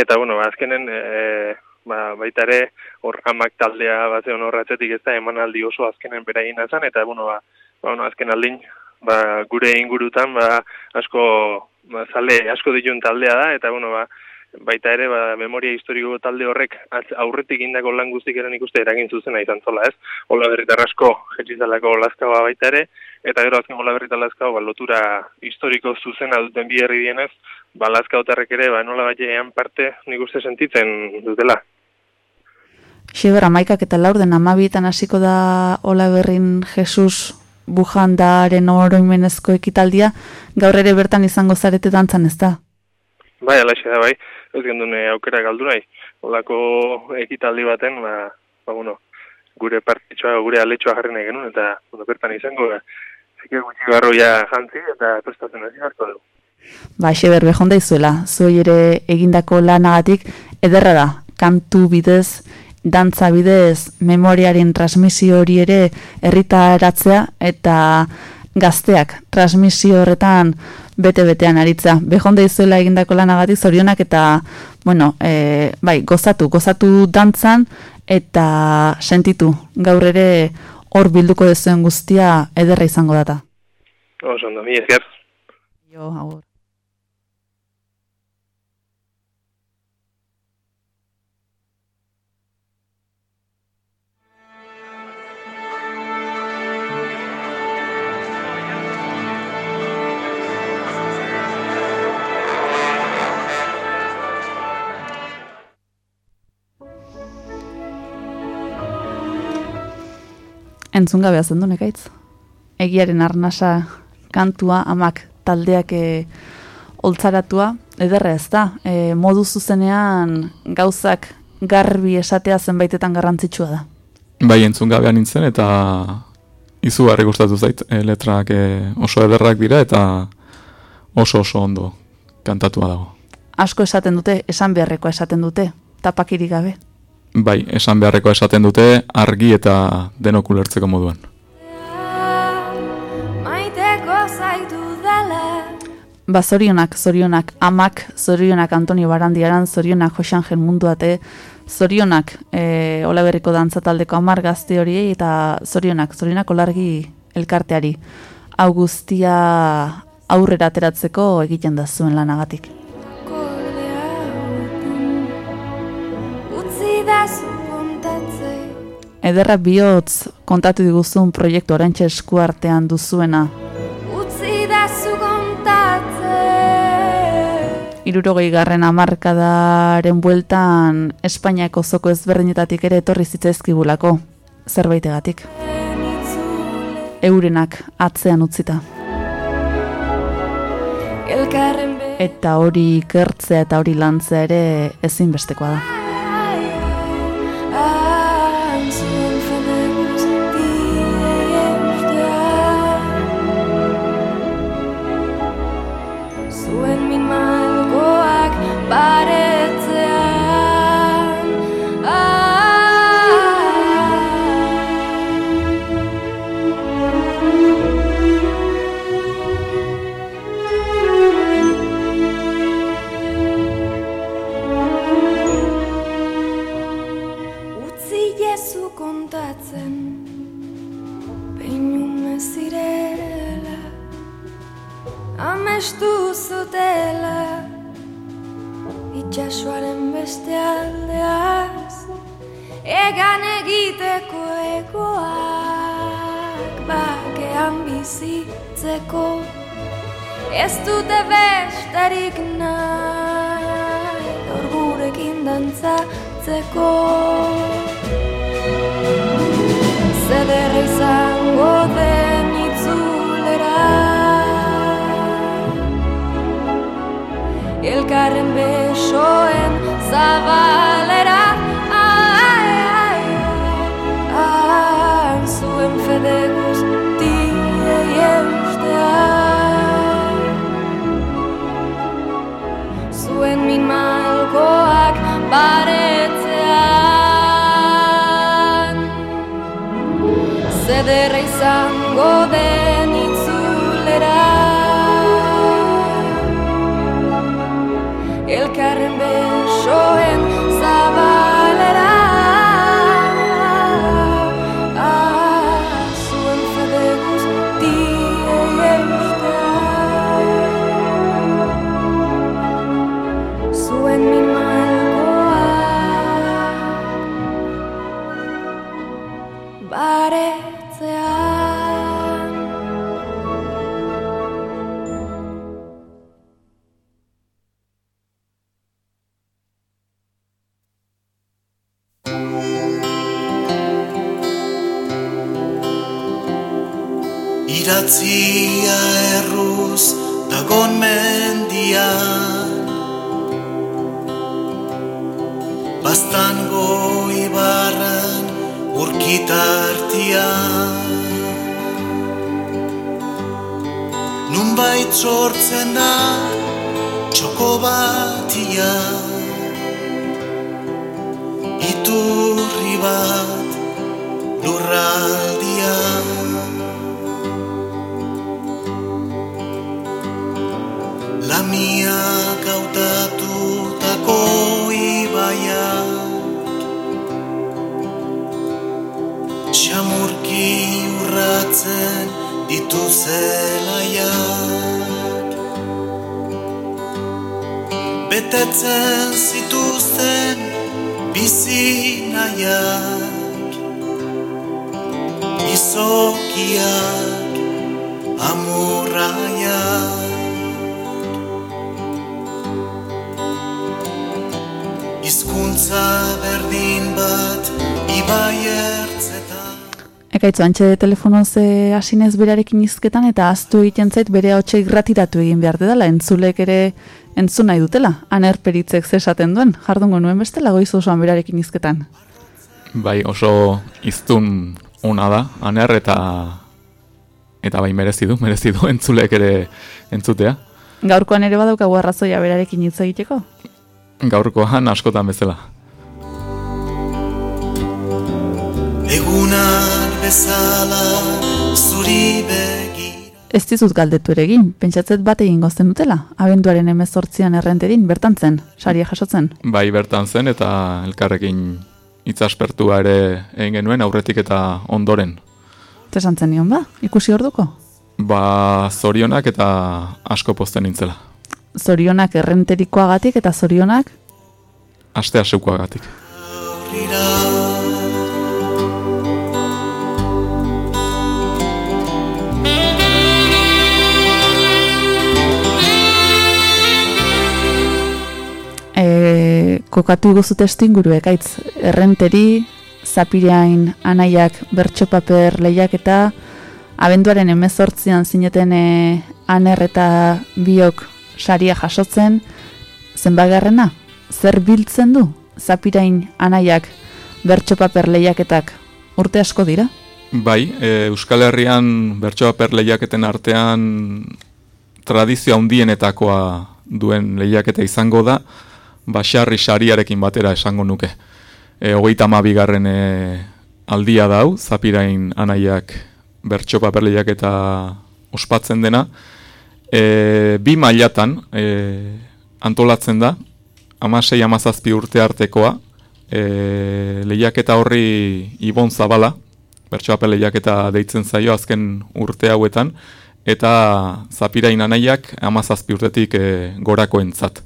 eta bueno, azkenen... E, ba, baita ere hor amak taldea bat zeon horratzetik ez da emanaldi oso azkenen beraien azan, eta bueno, ba, ba, bueno, azken aldin ba, gure ingurutan ba, asko ba, zale asko dituen taldea da, eta bueno, ba, baita ere ba, memoria historiko talde horrek aurretik indako lan guztik eren ikuste eragin zuzena izan zola, ez? Ola berritar asko jetxizalako lazkaua baita ere, eta gero azken ola berritar lazkaua ba, lotura historiko zuzena duten bi herri dienez, ba, lazkautarrek ere, ba, nola batean parte nik uste sentitzen dutela. Xiber, amaikak eta laurden amabietan hasiko da Ola Berrin Jesus bujandaren oroimenezko ekitaldia, gaur ere bertan izango zarete dantzan ez da? Bai, alaxe da, bai. Ez gendun aukera galdu nahi. Olako ekitaldi baten, ba, ba bueno, gure partitxoa, gure aletxoa jarri nahi genuen, eta bueno, bertan izango, zike gutxi garroia jantzi, eta prestatzen hasi harko dugu. Ba, Xeber, behonda izuela, zuei ere egindako lanagatik, ederra da, kantu bidez, dantza bidez, memoriaren transmisio hori ere herritaratzea eta gazteak transmisio horretan bete-betean aritza. Behonda izuela egindako lanagatik zorionak eta, bueno, e, bai, gozatu, gozatu dantzan eta sentitu. Gaur ere hor bilduko dezuen guztia ederra izango data. Oso, ondo, mi esker. Jo, agur. Entzun gabe azendu nekaitz. Egiaren arnasa kantua amak taldeak e, oltzaratua, ederra ez da. E, modu zuzenean gauzak garbi esatea zenbaitetan garrantzitsua da. Bai, entzun gabean nintzen eta izugarri gustatu zait. E, letrak e, oso ederrak dira eta oso oso ondo kantatua dago. Asko esaten dute, esan beharreko esaten dute, tapakirik gabe. Bai, esan beharreko esaten dute argi eta denok ulertzeko moduan. Maiteko zaitu dela Ba, zorionak, zorionak, amak, zorionak Antonio Barandiaran, zorionak Josangel Munduate, zorionak e, Olaberriko dantzataldeko amar gazte horiei, eta zorionak, zorionak olargi elkarteari. Hau guztia aurrera ateratzeko egiten da zuen lanagatik. Ederra bihotz kontatu diguzun proiektu orantxe eskuartean duzuena. Utzi da Irurogei garren amarkadaren bueltan Espainiako zoko ezberdinetatik ere etorri zitzaizkibulako, zerbaitegatik. Eurenak atzean utzita. Eta hori ikertzea eta hori lantzea ere ezinbestekoa da. Lurraldian Lamiak hautatutako ibaiak Xamurki urratzen ditu zelaiak Betetzen zituzten bizi nahiak Izokiak amurraiak Hizkuntza berdin bat ibai ertzetan Ekaitzu, antxe telefono ze hasinez berarekin izketan eta aztu egiten zait bere hotxe gratiratu egin behar dela, entzulek ere entzun nahi dutela, aner peritzek ze esaten duen, jardungo nuen bestela goiz osoan berarekin izketan. Bai, oso iztun ona da, aner eta eta bai merezi du, merezi du entzulek ere entzutea. Gaurkoan ere badaukagu arrazoia berarekin hitz egiteko? Gaurkoan askotan bezala. Egunak bezala zuri begi Ez dizut galdetu ere egin, pentsatzet bat egin gozten dutela, abenduaren emezortzian errenterin, bertan zen, saria jasotzen. Bai, bertan zen eta elkarrekin itzaspertua ere egin genuen aurretik eta ondoren. Zen nion ba, ikusi orduko? Ba, zorionak eta asko posten nintzela. Zorionak errenterikoagatik eta zorionak Aste aseukoagatik. E, kokatu iguzu testu inguru ekaitz errenteri, zapirain anaiak bertso paper lehiak eta abenduaren emezortzian zineten e, aner eta biok saria jasotzen, zenbagarrena, zer biltzen du zapirain anaiak bertso paper lehiaketak urte asko dira? Bai, e, Euskal Herrian bertsoa per lehiaketen artean tradizio handienetakoa duen lehiaketa izango da, basarri sariarekin batera esango nuke. E, hogeita bigarren e, aldia dau, zapirain anaiak bertso paper lehiaketa ospatzen dena. E, bi mailatan e, antolatzen da, amasei amazazpi urte artekoa, e, lehiaketa horri Ibon Zabala, bertsoape lehiaketa deitzen zaio azken urte hauetan, eta zapirain anaiak amazazpi urtetik e, gorako entzat.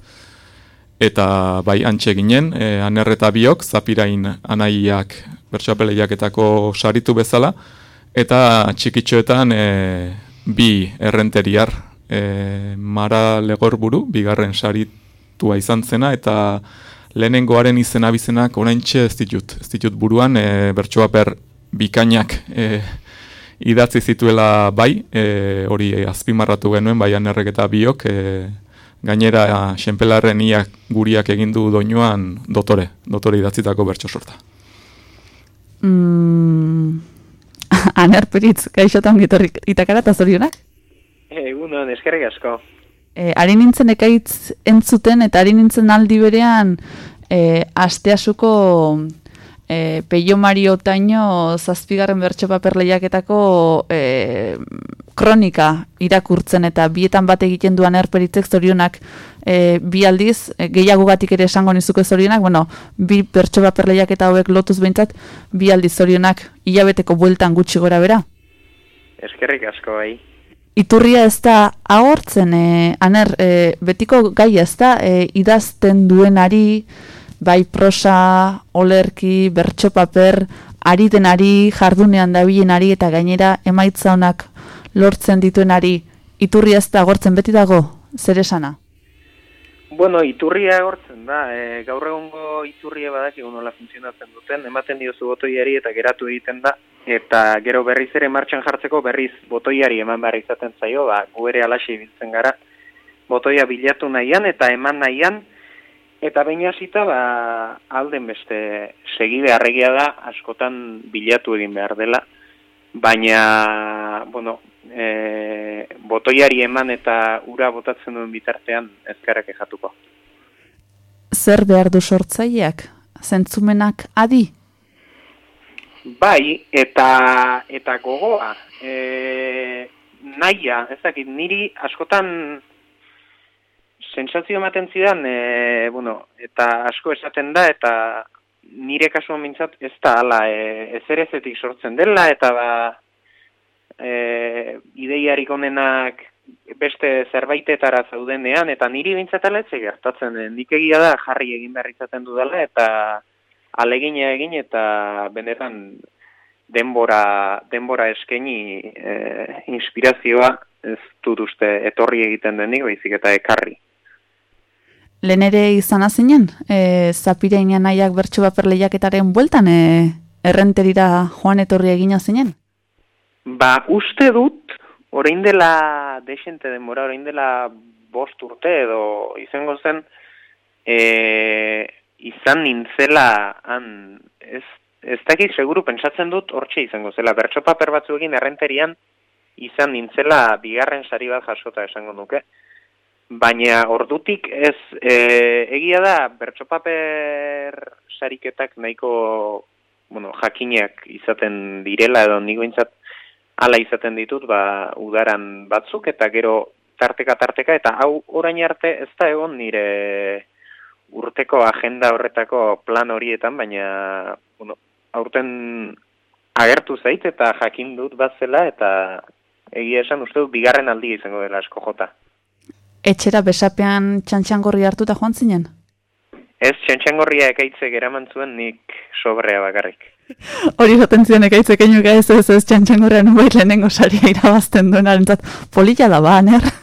Eta bai antxe ginen, e, anerreta biok, zapirain anaiak bertsoape lehiaketako saritu bezala, eta txikitxoetan e, bi errenteriar, e, Mara Legorburu, bigarren saritua izan zena, eta lehenengoaren izena bizenak oraintxe ez ditut. Ez ditut buruan, e, bertsoaper bikainak e, idatzi zituela bai, e, hori azpimarratu genuen, bai anerrek eta biok, e, gainera xenpelarren iak guriak egindu doinuan dotore, dotore idatzitako bertso sorta. Mm, aner peritz, gaixotan gitorrik itakara eta zorionak? Egun hon, eskerrik asko. E, ari nintzen ekaitz entzuten eta ari nintzen aldi berean e, asteasuko e, Peio Mario Taino zazpigarren bertso paper lehiaketako e, kronika irakurtzen eta bietan bat egiten duan erperitzek zorionak e, bi aldiz, e, gehiagogatik ere esango nizuko zorionak, bueno, bi bertso paper lehiaketa hauek lotuz behintzat, bi aldiz zorionak hilabeteko bueltan gutxi gora bera. Eskerrik asko, bai. Iturria ez da agortzen, e, aner, e, betiko gai ez da, e, idazten duenari, bai prosa, olerki, bertso paper, ari denari, jardunean dabilenari eta gainera emaitza honak lortzen dituenari, iturria ez da agortzen beti dago, zer esana? Bueno, iturria agortzen da, e, gaur egungo iturria badakigu nola funtzionatzen duten, ematen diozu botoiari eta geratu egiten da, eta gero berriz ere martxan jartzeko berriz botoiari eman behar izaten zaio, ba, gu ere alaxe ibiltzen gara, botoia bilatu nahian eta eman nahian, eta behin hasita ba, alden beste segi beharregia da, askotan bilatu egin behar dela, baina, bueno, e, botoiari eman eta ura botatzen duen bitartean ezkarrak ejatuko. Zer behar du sortzaileak? Zentzumenak adi? Bai, eta eta gogoa, e, naia, ez dakit, niri askotan sentsazio ematen zidan, e, bueno, eta asko esaten da, eta nire kasuan mintzat ez da, ala, e, ez ere zetik sortzen dela, eta ba, e, ideiarik onenak beste zerbaitetara zaudenean, eta niri bintzatela ez gertatzen, e, nik egia da jarri egin behar izaten dudala, eta alegina egin, eta benetan denbora, denbora eskeni e, inspirazioa ez dut uste etorri egiten denik, baizik eta ekarri. Lehen ere izan azinen, e, zapirein nahiak bertso paper lehiaketaren bueltan, e, errenterira joan etorri egina zinen? Ba, uste dut, orain dela desente denbora, orain dela bost urte edo izango zen, e, izan nintzela han, ez, ez dakit seguru pentsatzen dut hortxe izango zela, bertso paper batzuekin errenterian izan nintzela bigarren sari bat jasota esango nuke. Baina ordutik ez e, egia da bertsopaper sariketak nahiko bueno, jakinak izaten direla edo nik behintzat hala izaten ditut, ba, udaran batzuk, eta gero tarteka tarteka, eta hau orain arte ez da egon nire urteko agenda horretako plan horietan, baina bueno, aurten agertu zait eta jakin dut bat zela, eta egia esan uste dut bigarren aldi izango dela asko jota. Etxera besapean txantxangorri hartuta joan zinen? Ez, txantxangorria ekaitzek eraman zuen nik sobrea bakarrik. Hori jaten ziren ekaitzek einuka ez ez ez txantxangorrean nubait lehenengo saria irabazten duen arentzat. Polilla da ba, aner?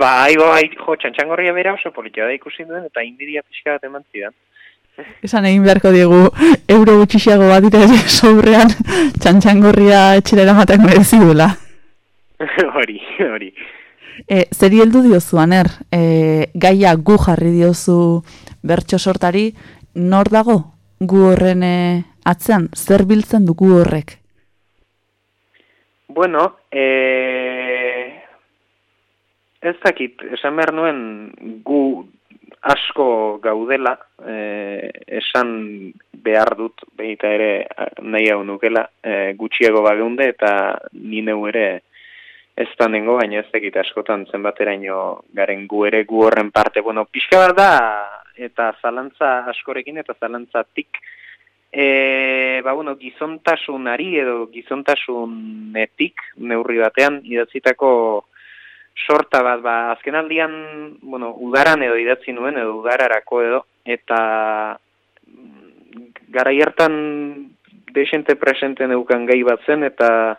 Ba, aigo, ai, jo, txantxangorria bera oso politia da ikusi duen, eta inbidia pixka bat eman zidan. Esan egin beharko diegu euro gutxixiago bat dira sobrean txantxangorria etxera eramateak merezi duela. hori, hori. E, zeri heldu diozu, aner? E, gaia gu jarri diozu bertso sortari, nor dago gu horren e, atzean? Zer biltzen du gu horrek? Bueno, e... ez dakit, esan behar nuen gu asko gaudela, e, esan behar dut, behita ere nahi hau nukela, e, gutxiago bageunde eta ni neu ere ez da nengo, baina ez dakit askotan zenbateraino garen gu ere gu horren parte. Bueno, pixka bat da, eta zalantza askorekin eta zalantzatik, e, ba, bueno, gizontasunari edo gizontasunetik neurri batean idatzitako sorta bat, ba, azken aldian, bueno, udaran edo idatzi nuen, edo udararako edo, eta mm, gara hartan desente presente neukan gai bat zen, eta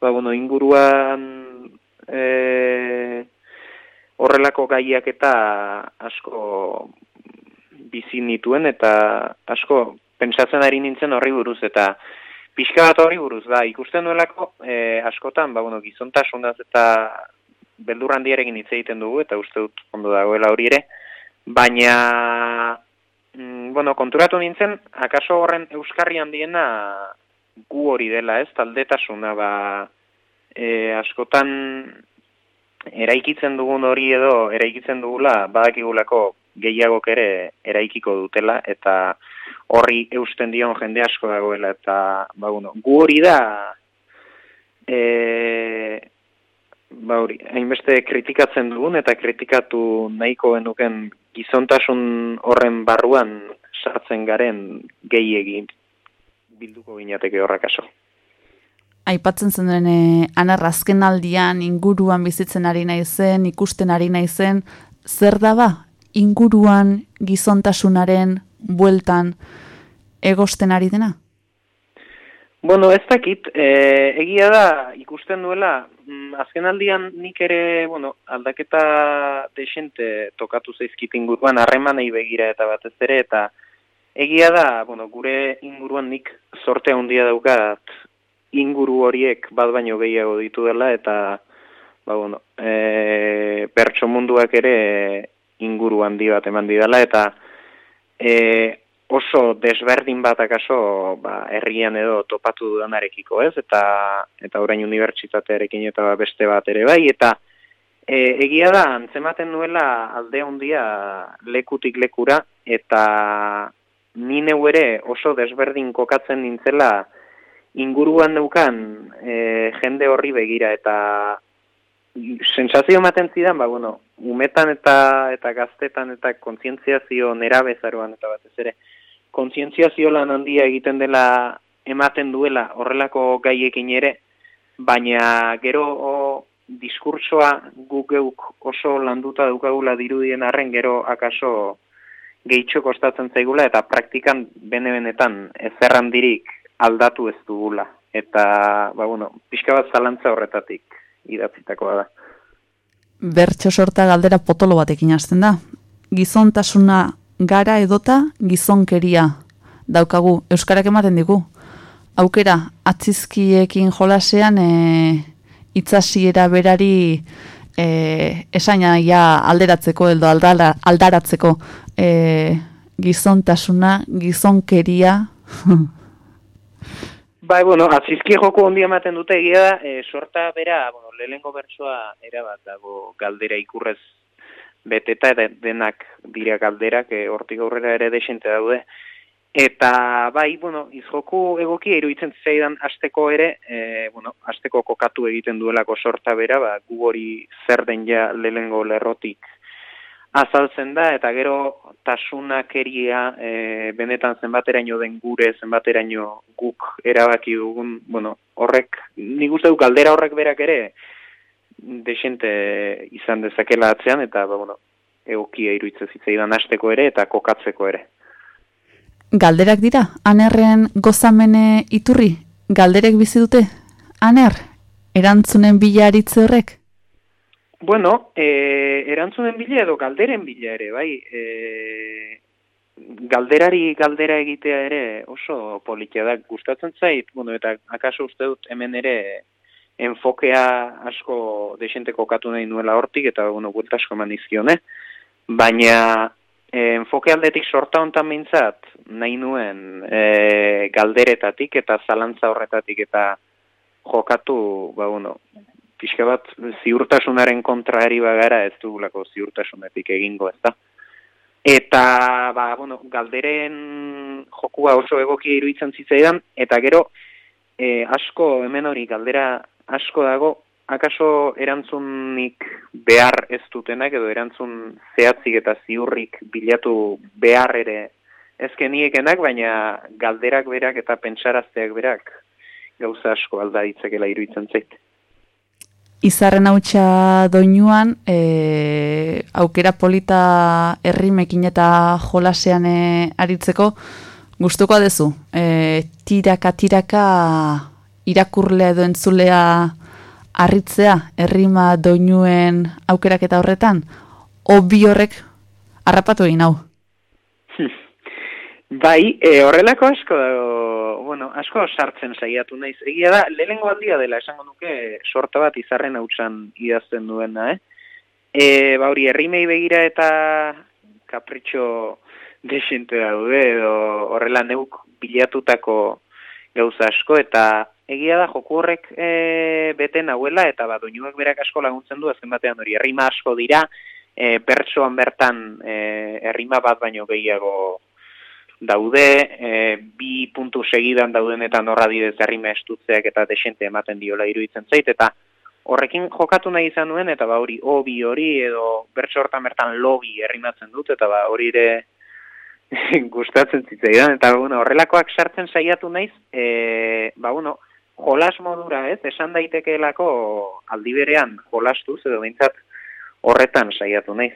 ba, bueno, inguruan e, horrelako gaiak eta asko bizi nituen eta asko pentsatzen ari nintzen horri buruz eta pixka bat horri buruz. Da ikusten duelako e, askotan ba, bueno, gizontasunaz eta beldur handiarekin hitz egiten dugu eta uste dut ondo dagoela hori ere. Baina mm, bueno, konturatu nintzen akaso horren euskarri handiena gu hori dela ez? Taldetasuna ba e, askotan eraikitzen dugun hori edo eraikitzen dugula badakigulako gehiagok ere eraikiko dutela eta horri eusten dion jende asko dagoela eta ba bueno, gu hori da e, ba hori, hainbeste kritikatzen dugun eta kritikatu nahiko genuken gizontasun horren barruan sartzen garen gehiegi bilduko ginateke horrak aso aipatzen zen duen e, anar azken aldian inguruan bizitzen ari naizen, ikusten ari naizen, zer da ba inguruan gizontasunaren bueltan egosten ari dena? Bueno, ez dakit, e, egia da ikusten duela, mm, azken aldian nik ere, bueno, aldaketa desente tokatu zaizkit inguruan, harremanei begira eta batez ere, eta egia da, bueno, gure inguruan nik sorte handia daukat inguru horiek bat baino gehiago ditu dela eta ba bueno, e, pertso munduak ere inguru handi bat eman didala eta e, oso desberdin bat akaso ba, herrian edo topatu dudanarekiko ez? Eta eta orain unibertsitatearekin eta beste bat ere bai. Eta e, egia da antzematen nuela alde handia lekutik lekura eta ni neu ere oso desberdin kokatzen nintzela inguruan neukan e, jende horri begira eta sensazio ematen zidan, ba, bueno, umetan eta eta gaztetan eta kontzientziazio nera bezaroan eta batez ere, kontzientziazio lan handia egiten dela ematen duela horrelako gaiekin ere, baina gero o, diskursoa guk geuk oso landuta dukagula dirudien arren gero akaso gehitxo kostatzen zaigula eta praktikan bene-benetan ezerrandirik aldatu ez dugula. Eta, ba, bueno, pixka bat zalantza horretatik idatzitakoa da. Bertxo sorta galdera potolo batekin hasten da. Gizontasuna gara edota gizonkeria daukagu. Euskarak ematen digu. Aukera, atzizkiekin jolasean e, itzasiera berari e, esaina ja alderatzeko edo aldara, aldaratzeko e, gizontasuna, gizonkeria Bai, bueno, azizki joko ondia ematen dute egia da, e, sorta bera, bueno, lehengo bertsoa erabat dago galdera ikurrez beteta eta denak dira galderak, e, hortik aurrera ere desente daude. Eta bai, bueno, izjoku egokia iruditzen zaidan asteko ere, e, bueno, asteko kokatu egiten duelako sorta bera, ba, gu hori zer den ja lehengo lerrotik azaltzen da, eta gero tasunakeria e, benetan zenbateraino den gure, zenbateraino guk erabaki dugun, bueno, horrek, nik uste du galdera horrek berak ere, desente izan dezakela atzean, eta, ba, bueno, egokia iruditzen zitzaidan asteko ere, eta kokatzeko ere. Galderak dira, anerren gozamene iturri, galderek bizi dute? Aner, erantzunen bila aritze horrek? Bueno, e, erantzunen bila edo galderen bila ere, bai. E, galderari galdera egitea ere oso politia da gustatzen zait, bueno, eta akaso uste dut hemen ere enfokea asko desente kokatu nahi nuela hortik, eta bueno, buelta asko eman izkion, eh? Baina E, enfoke aldetik sorta hontan mintzat, nahi nuen e, galderetatik eta zalantza horretatik eta jokatu, ba, bueno, pixka bat ziurtasunaren kontraari bagara ez dugulako ziurtasunetik egingo ez da. Eta, ba, bueno, galderen jokua oso egokia iruditzen zitzaidan, eta gero, e, asko, hemen hori, galdera asko dago, akaso erantzunik behar ez dutenak edo erantzun zehatzik eta ziurrik bilatu behar ere ezkeniekenak, baina galderak berak eta pentsarazteak berak gauza asko alda ditzakela iruditzen zait. Izarren hautsa doinuan, e, aukera polita herrimekin eta jolasean e, aritzeko, gustuko dezu, e, tiraka, tiraka, irakurlea edo entzulea harritzea errima doinuen aukerak eta horretan, obi horrek harrapatu egin hau. Bai, e, horrelako asko dago, asko sartzen saiatu naiz. Egia da, lehengo aldia dela, esango nuke sorta bat izarren hautsan idazten duena, eh? E, ba hori, errimei begira eta kapritxo desente daude, edo horrela neuk bilatutako gauza asko, eta egia da joku horrek e, bete nahuela eta ba doinuak berak asko laguntzen du azken batean hori errima asko dira e, bertsoan bertan e, errima bat baino gehiago daude e, bi puntu segidan dauden eta norra didez errima estutzeak eta desente ematen diola iruditzen zait eta horrekin jokatu nahi izan nuen eta ba hori obi hori edo bertso hortan bertan lobi errimatzen dut eta ba hori ere gustatzen zitzaidan eta bueno, horrelakoak sartzen saiatu naiz e, ba bueno, jolas modura, ez, esan daitekeelako aldi berean jolastuz edo behintzat horretan saiatu naiz.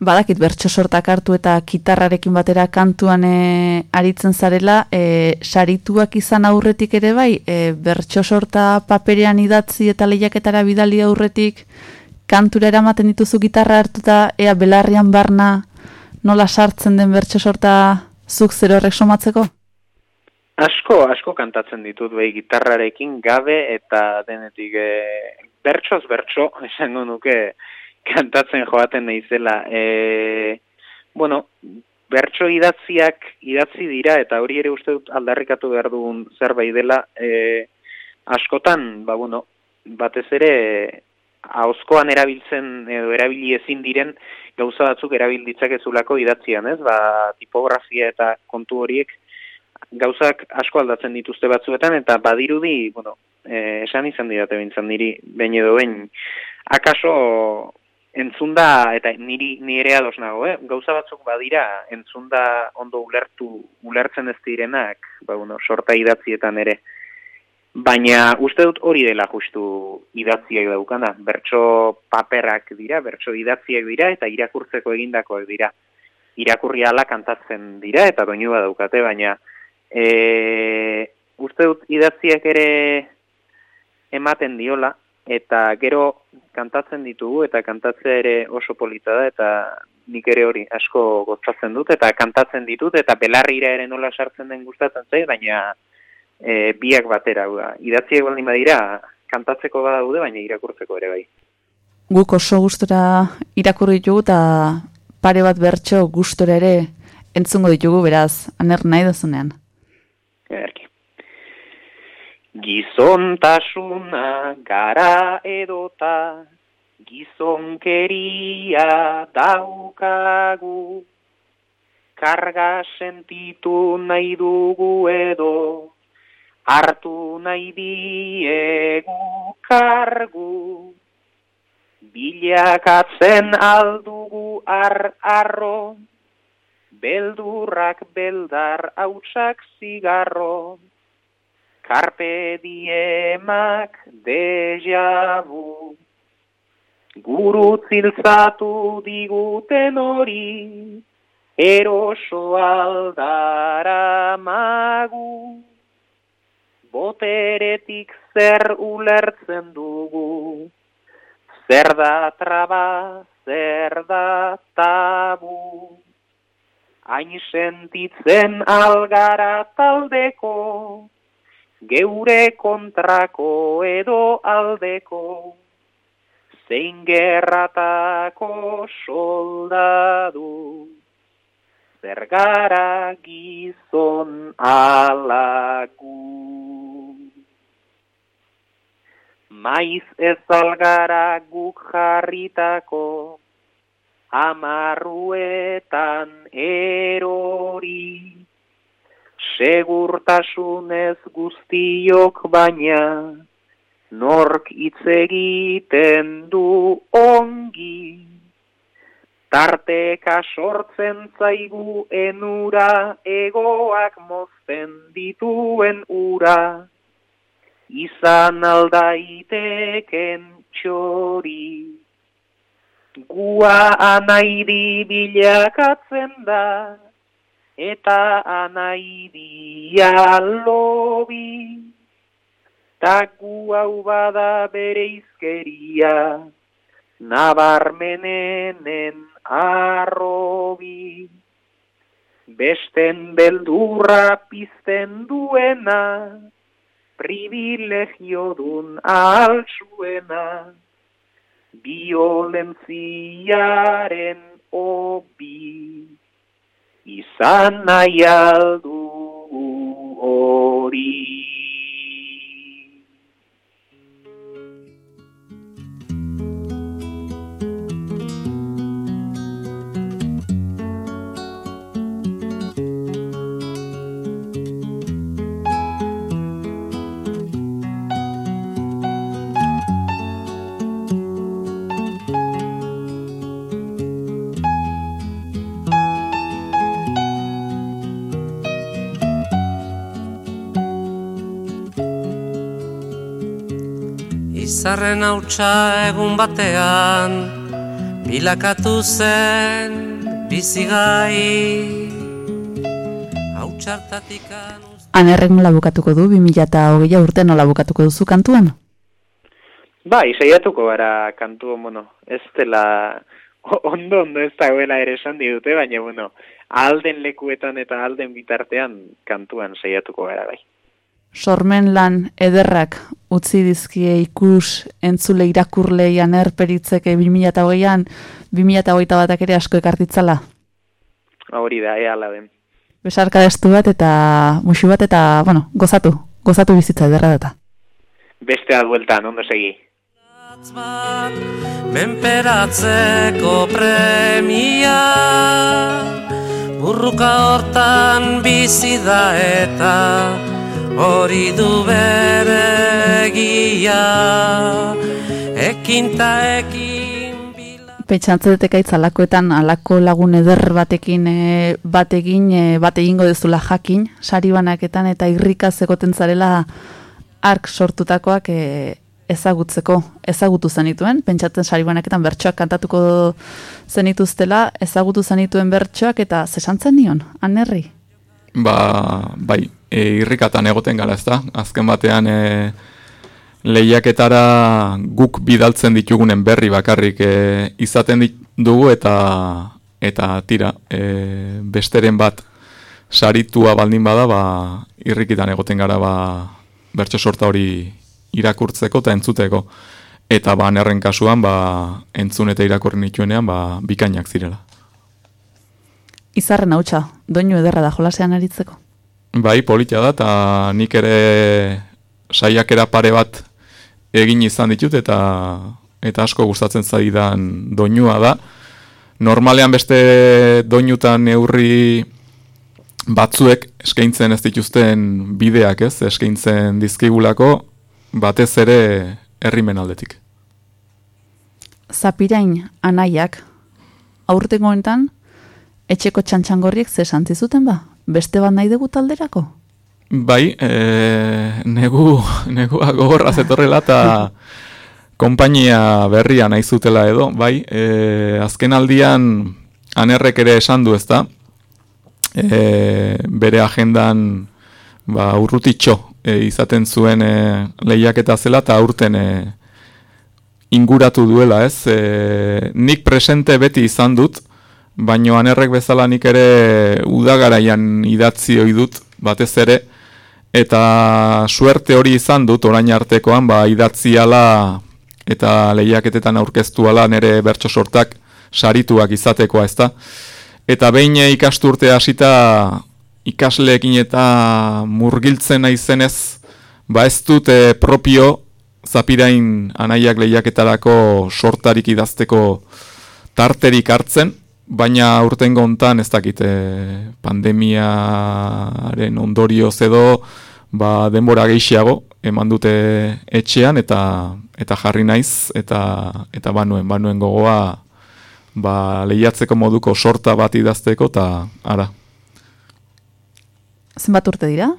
Badakit bertso sortak hartu eta kitarrarekin batera kantuan e, aritzen zarela, e, sarituak izan aurretik ere bai, e, bertso sorta paperean idatzi eta lehiaketara bidali aurretik kantura eramaten dituzu gitarra hartuta, ea belarrian barna nola sartzen den bertso sorta zuk zero horrek somatzeko? Asko, asko kantatzen ditut behi gitarrarekin gabe eta denetik e, bertsoz bertso, esango nuke kantatzen joaten naizela. E, bueno, bertso idatziak idatzi dira eta hori ere uste dut aldarrikatu behar dugun zerbait dela. E, askotan, ba bueno, batez ere hauzkoan erabiltzen edo erabili ezin diren gauza batzuk erabilditzak ezulako idatzian, ez? Ba, tipografia eta kontu horiek gauzak asko aldatzen dituzte batzuetan, eta badirudi, bueno, e, esan izan didate bintzan niri, bain edo bain, akaso entzunda, eta niri nire ados nago, eh? gauza batzuk badira, entzunda ondo ulertu, ulertzen ez direnak, ba, bueno, sorta idatzietan ere, Baina uste dut hori dela justu idatziak daukana. Bertso paperak dira, bertso idatziak dira eta irakurtzeko egindakoak dira. Irakurri ala kantatzen dira eta doinu daukate, baina E, uste dut idatziak ere ematen diola, eta gero kantatzen ditugu, eta kantatzea ere oso polita da, eta nik ere hori asko gotzatzen dut, eta kantatzen ditut, eta belarrira ere nola sartzen den gustatzen zait, baina e, biak batera, da. idatziak baldin badira, kantatzeko badaude, baina irakurtzeko ere bai. Guk oso gustora irakurri ditugu, eta pare bat bertso gustora ere entzungo ditugu, beraz, aner nahi duzunean. Erki. Gizontasuna gara edota, gizonkeria daukagu, karga sentitu nahi dugu edo, hartu nahi diegu kargu, bilakatzen aldugu ar-arro, beldurrak beldar hautsak zigarro, karpe diemak dejabu. Guru ziltzatu diguten hori, eroso aldara magu. Boteretik zer ulertzen dugu, zer da traba, zer da tabu. Hain sentitzen algara taldeko, geure kontrako edo aldeko zein gerratako soldadu, zer gara gizon alagu. Maiz ez algara guk jarritako, amarruetan erori, segurtasunez guztiok baina, nork hitz egiten du ongi. Tarteka sortzen zaigu enura, egoak mozten dituen ura. Izan aldaiteken txori. Gua anaidi bilakatzen da, eta anaidia lobi. Taku hau bada bere izkeria, nabarmenenen arrobi. Besten beldurra pizten duena, privilegiodun altsuena, violentziaren obi, izan nahi aldu hori. Izarren hautsa egun batean Bilakatu zen bizigai Hautsartatikan Anerrek nola bukatuko du, 2008 urte nola bukatuko duzu kantuan? Bai, saiatuko gara kantu, bueno, ez dela ondo ondo ez dagoela ere esan digute, baina, bueno, alden lekuetan eta alden bitartean kantuan saiatuko gara bai. Sormen lan ederrak utzi dizkie ikus entzule irakurlei aner peritzeke 2008an, 2008 batak ere asko ekartitzala. Hori da, ea den. Besarka destu bat eta musu bat eta, bueno, gozatu, gozatu bizitza ederra data. Beste bueltan, ondo segi. bat Menperatzeko premia Burruka hortan bizi da eta Hori du bere egia Ekin ta ekin Pentsatzen dut ekaitz alakoetan alako lagun eder batekin e, bat egin, e, bat egingo dezula jakin, sari banaketan eta irrikaz egoten zarela ark sortutakoak e, ezagutzeko, ezagutu zenituen, pentsatzen sari banaketan bertsoak kantatuko zenituztela, ezagutu zenituen bertsoak eta zesantzen nion, anerri? Ba, bai, e, irrikatan egoten gara ez da. Azken batean e, lehiaketara guk bidaltzen ditugunen berri bakarrik e, izaten ditugu eta eta tira, e, besteren bat saritua baldin bada, ba, irrikitan egoten gara ba, bertso sorta hori irakurtzeko eta entzuteko. Eta ba, nerren kasuan, ba, entzun eta irakurri nituenean, ba, bikainak zirela. Izarren hautsa, doinu ederra da jolasean aritzeko. Bai, politia da, eta nik ere saiakera pare bat egin izan ditut, eta eta asko gustatzen zaidan doinua da. normalean beste doinutan neurri batzuek eskaintzen ez dituzten bideak, ez? Eskaintzen dizkigulako batez ere herrimen aldetik. Zapirain anaiak aurtengo honetan etxeko txantxangorriek ze santzi zuten ba? Beste bat nahi dugu talderako? Bai, e, negu, negua gogorra zetorrela eta konpainia berria nahi zutela edo, bai, e, azken aldian anerrek ere esan du ezta, e, bere agendan ba, urrutitxo e, izaten zuen e, lehiaketa zela eta aurten e, inguratu duela, ez? E, nik presente beti izan dut, baino anerrek bezala nik ere udagaraian idatzi ohi dut, batez ere, eta suerte hori izan dut orain artekoan, ba, idatziala eta lehiaketetan aurkeztu ala nire bertso sortak sarituak izatekoa, ezta? Eta behin ikasturte hasita ikasleekin eta murgiltzen naizenez, ba ez dut e, propio zapirain anaiak lehiaketarako sortarik idazteko tarterik hartzen, baina urten gontan ez dakite pandemiaren ondorioz edo ba, denbora gehiago eman dute etxean eta eta jarri naiz eta eta banuen banuen gogoa ba, lehiatzeko moduko sorta bat idazteko eta ara. Zenbat urte dira?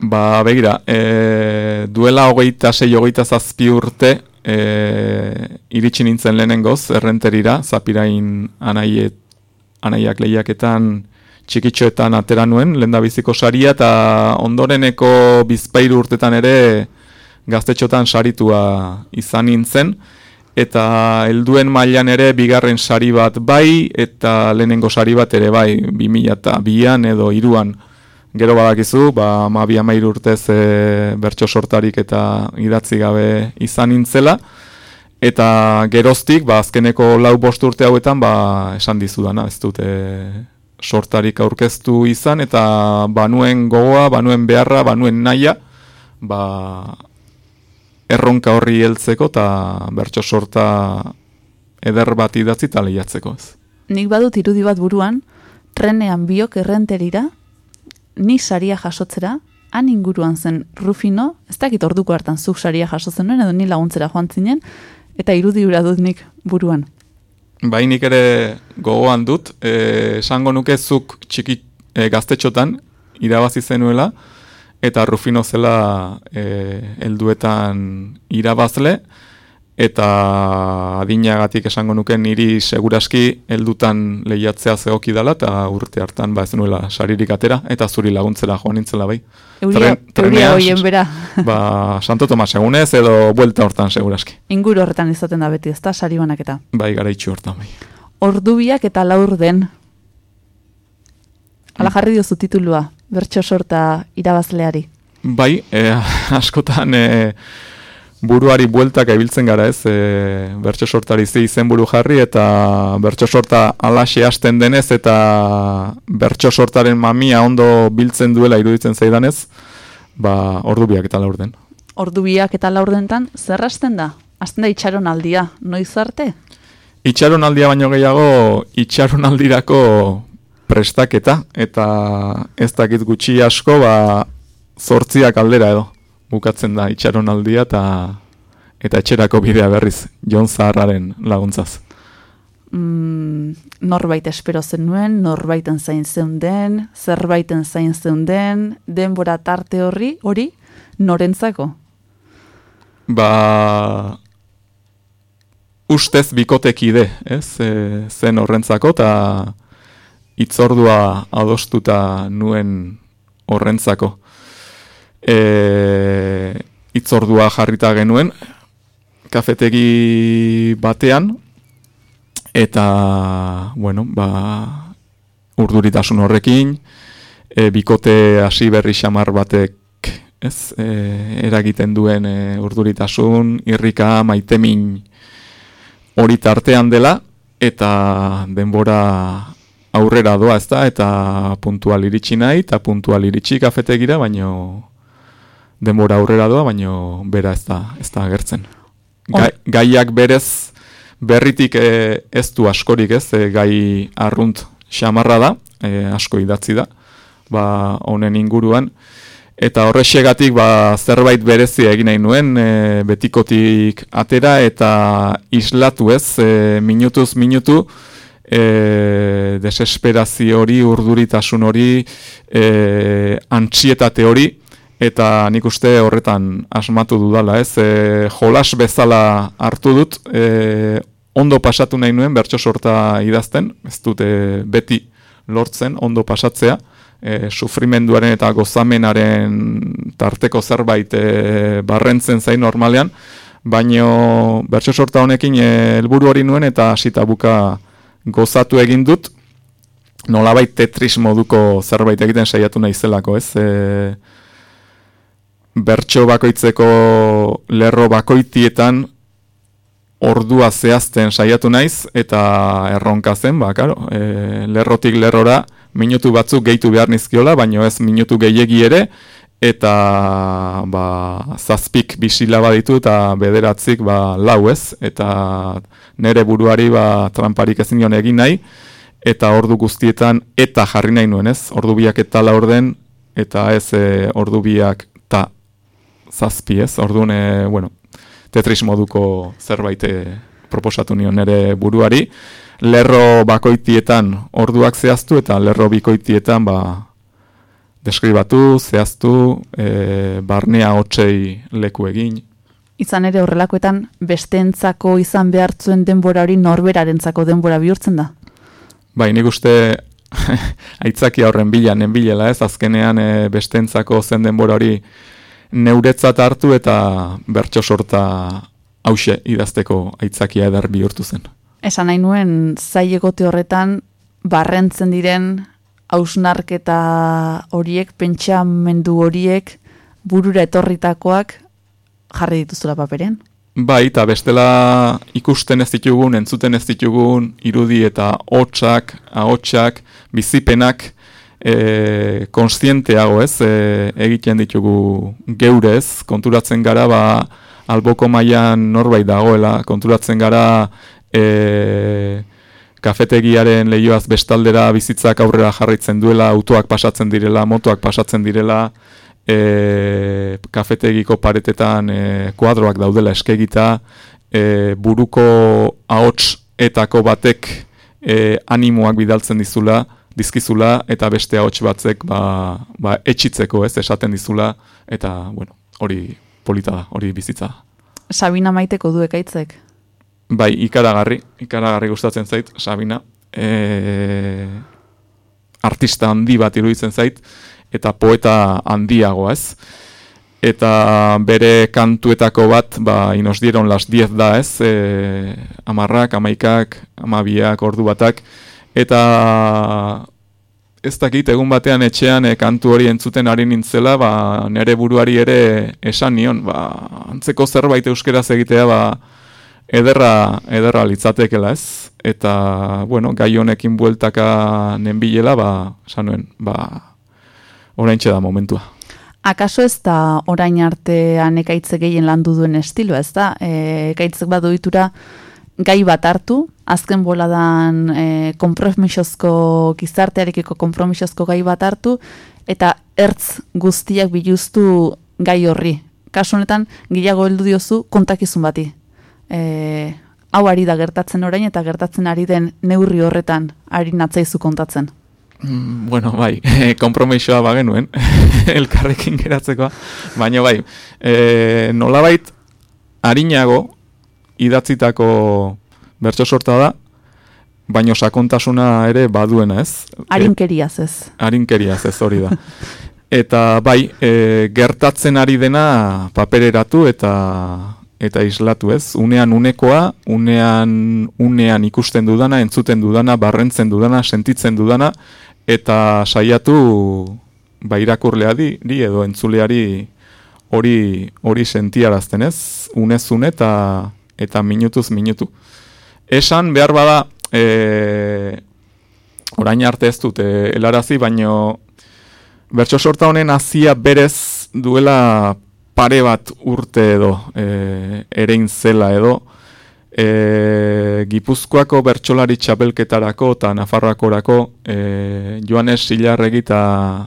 Ba, begira, e, duela hogeita sei hogeita zazpi urte e, iritsi nintzen lehenengoz, errenterira, zapirain anaiet, anaiak lehiaketan txikitxoetan atera nuen, lendabiziko saria, eta ondoreneko bizpairu urtetan ere gaztetxotan saritua izan nintzen, eta helduen mailan ere bigarren sari bat bai, eta lehenengo sari bat ere bai, 2002an edo iruan, Gero badakizu, ba, ma bi urtez e, bertso sortarik eta idatzi gabe izan nintzela. Eta geroztik, ba, azkeneko lau bost urte hauetan, ba, esan dizudana, ez dute sortarik aurkeztu izan, eta banuen gogoa, banuen beharra, banuen naia, ba, erronka horri heltzeko eta bertso sorta eder bat idatzi eta lehiatzeko ez. Nik badut irudi bat buruan, trenean biok errenterira, ni saria jasotzera, han inguruan zen Rufino, ez dakit orduko hartan zuk saria jasotzen nuen, edo ni laguntzera joan zinen, eta irudi hura dut nik buruan. Bai nik ere gogoan dut, e, esango nuke zuk txiki e, gaztetxotan irabazi zenuela, eta Rufino zela e, elduetan irabazle, eta adinagatik esango nuke niri seguraski heldutan lehiatzea zegoki dela eta urte hartan ba ez nuela saririk atera eta zuri laguntzera joan nintzela bai. Euria, euria hoien bera. Ba, Santo Tomas egunez edo buelta hortan seguraski. Inguru horretan izaten da beti, ezta sari banaketa. Bai, garaitxu hortan bai. Ordubiak eta laur den. Ala jarri diozu titulua, bertso sorta irabazleari. Bai, eh, askotan eh, buruari bueltak ibiltzen gara ez, e, bertso sortari zi izen buru jarri eta bertso sorta alaxe hasten denez eta bertso sortaren mamia ondo biltzen duela iruditzen zaidanez, ba, ordu biak eta laur den. Ordu biak eta laur dentan, zer hasten da? Hasten da itxaron aldia, noiz arte? Itxaron aldia baino gehiago, itxaron aldirako prestaketa, eta ez dakit gutxi asko, ba, zortziak aldera edo bukatzen da itxaronaldia eta eta etxerako bidea berriz Jon Zaharraren laguntzaz. Mm, norbait espero zen nuen, norbaiten zain zeunden, zerbaiten zain zeunden, denbora tarte horri, hori, norentzako? Ba, ustez bikotekide, ez, e, zen horrentzako, eta itzordua adostuta nuen horrentzako e, itzordua jarrita genuen kafetegi batean eta bueno, ba, urduritasun horrekin e, bikote hasi berri xamar batek ez, e, eragiten duen e, urduritasun, irrika, maitemin hori tartean dela eta denbora aurrera doa, ezta? Eta puntual iritsi nahi, eta puntual iritsi kafetegira, baino denbora aurrera doa, baino bera ez da, ez da agertzen. Gai, gaiak berez berritik e, ez du askorik ez, e, gai arrunt xamarra da, e, asko idatzi da, ba, honen inguruan, eta horrexegatik ba, zerbait berezia egin nahi nuen, e, betikotik atera, eta islatu ez, e, minutuz minutu, e, desesperazio hori, urduritasun hori, e, antxietate hori, eta nik uste horretan asmatu dudala, ez? E, jolas bezala hartu dut, e, ondo pasatu nahi nuen, bertso sorta idazten, ez dute beti lortzen, ondo pasatzea, e, sufrimenduaren eta gozamenaren tarteko zerbait e, barrentzen zain normalean, baino bertso sorta honekin e, helburu hori nuen eta hasita buka gozatu egin dut, nolabait tetris moduko zerbait egiten saiatu naizelako, ez? E, bertso bakoitzeko lerro bakoitietan ordua zehazten saiatu naiz eta erronka zen, ba, karo, e, lerrotik lerrora minutu batzuk gehitu behar nizkiola, baino ez minutu gehiegi ere, eta ba, zazpik bisila baditu eta bederatzik ba, lau ez, eta nere buruari ba, tramparik ezin egin nahi, eta ordu guztietan eta jarri nahi nuen ez, ordu biak eta la orden, eta ez e, ordu biak ta zazpi ez, orduan, e, bueno, tetris moduko zerbait e, proposatu nion nere buruari, lerro bakoitietan orduak zehaztu eta lerro bikoitietan ba, deskribatu, zehaztu, e, barnea hotzei leku egin. Izan ere horrelakoetan besteentzako izan behartzuen denbora hori norberarentzako denbora bihurtzen da? Bai, nik uste aitzaki horren bila, nenbilela ez, azkenean e, besteentzako zen denbora hori neuretzat hartu eta bertso sorta hause idazteko aitzakia eder bihurtu zen. Esan nahi nuen, zai egote horretan, barrentzen diren hausnarketa horiek, pentsamendu horiek, burura etorritakoak jarri dituzula paperean? Bai, eta bestela ikusten ez ditugun, entzuten ez ditugun, irudi eta hotxak, ahotsak, bizipenak, e, konstienteago ez, e, egiten ditugu geurez, konturatzen gara, ba, alboko mailan norbait dagoela, konturatzen gara, e, kafetegiaren lehioaz bestaldera bizitzak aurrera jarraitzen duela, autoak pasatzen direla, motoak pasatzen direla, e, kafetegiko paretetan e, kuadroak daudela eskegita, e, buruko ahots etako batek e, animoak bidaltzen dizula, dizkizula eta beste ahots batzek ba, ba etxitzeko, ez, esaten dizula eta bueno, hori polita da, hori bizitza. Sabina maiteko du ekaitzek. Bai, ikaragarri, ikaragarri gustatzen zait Sabina. E, artista handi bat iruditzen zait eta poeta handiagoa, ez? Eta bere kantuetako bat, ba, inos dieron las 10 da, ez? E, amarrak, amaikak, amabiak, ordu batak, eta ez dakit egun batean etxean e, kantu hori entzuten ari nintzela, ba, nere buruari ere esan nion, ba, antzeko zerbait euskeraz egitea, ba, ederra, ederra litzatekela ez, eta, bueno, gai honekin bueltaka nenbilela, ba, sanuen, ba, orain da momentua. Akaso ez da orain artean ekaitze gehien landu duen estilo, ez da? E, ekaitzek badu ditura, gai bat hartu, azken boladan e, konpromisozko gizartearekiko konpromisozko gai bat hartu, eta ertz guztiak biluztu gai horri. Kasu honetan, gilago heldu diozu kontakizun bati. E, hau ari da gertatzen orain eta gertatzen ari den neurri horretan ari natzaizu kontatzen. Mm, bueno, bai, kompromisoa bagenuen, elkarrekin geratzekoa, baina bai, e, nolabait, harinago, idatzitako bertso sorta da, baino sakontasuna ere baduena ez. Arinkeriaz ez. Arinkeriaz ez hori da. Eta bai, e, gertatzen ari dena papereratu eta eta islatu ez. Unean unekoa, unean, unean ikusten dudana, entzuten dudana, barrentzen dudana, sentitzen dudana, eta saiatu bai irakurlea di, di edo entzuleari hori hori sentiarazten ez. Unezun eta eta minutuz minutu. Esan behar bada, e, orain arte ez dut, e, elarazi, baino bertso sorta honen hasia berez duela pare bat urte edo, e, erein zela edo, E, Gipuzkoako bertsolari txapelketarako eta Nafarroakorako e, Joanes Silarregi eta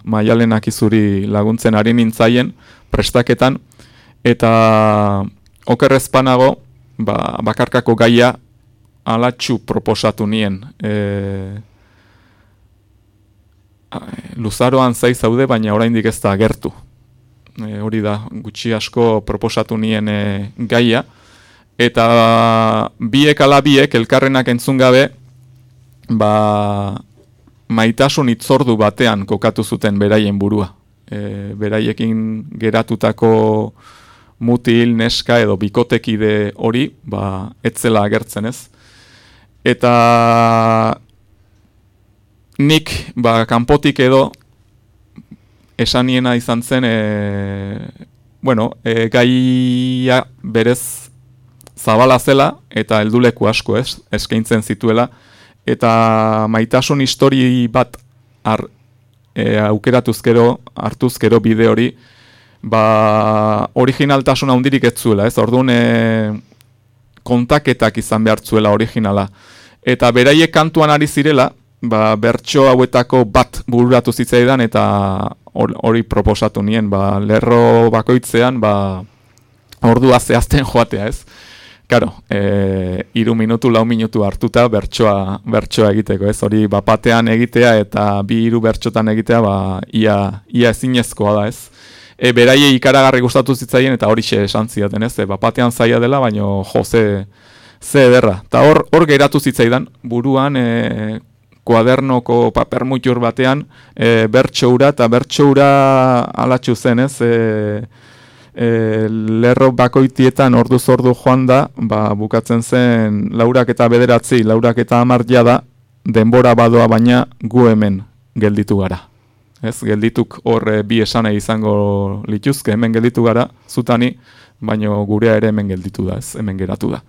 Maialenak izuri laguntzen ari nintzaien prestaketan eta okerrezpanago ba, bakarkako gaia alatxu proposatu nien. E, luzaroan zai zaude, baina oraindik ez da gertu. E, hori da, gutxi asko proposatu nien e, gaia. Eta biek ala biek, elkarrenak entzun gabe, ba, maitasun itzordu batean kokatu zuten beraien burua. E, beraiekin geratutako mutil, neska edo bikotekide hori, ba, etzela agertzen ez. Eta nik, ba, kanpotik edo, esaniena izan zen, e, bueno, e, gaia berez zabala zela, eta helduleku asko ez, eskaintzen zituela, eta maitasun histori bat ar, e, aukeratuzkero, hartuzkero bide hori, ba, originaltasun handirik ez zuela, ez, orduan e, kontaketak izan behartzuela originala. Eta beraiek kantuan ari zirela, ba, bertso hauetako bat bururatu zitzaidan eta hori proposatu nien, ba, lerro bakoitzean, ba, ordua zehazten joatea, ez? Karo, e, iru minutu, lau minutu hartuta bertsoa, bertsoa egiteko, ez? Hori bapatean egitea eta bi hiru bertxotan egitea, ba, ia, ia ezinezkoa da, ez? E, beraie ikaragarri gustatu zitzaien eta hori xe esan zidaten, ez? E, bapatean zaila dela, baino jo, ze, ze ederra. Ta hor, hor geratu zitzaidan, buruan, e, kuadernoko paper mutur batean e, bertsoura eta bertsoura alatxu zen ez e, e, lerro bakoitietan ordu zordu joan da ba, bukatzen zen laurak eta bederatzi laurak eta amartia da denbora badoa baina gu hemen gelditu gara ez geldituk hor e, bi esana izango lituzke hemen gelditu gara zutani baino gurea ere hemen gelditu da ez hemen geratu da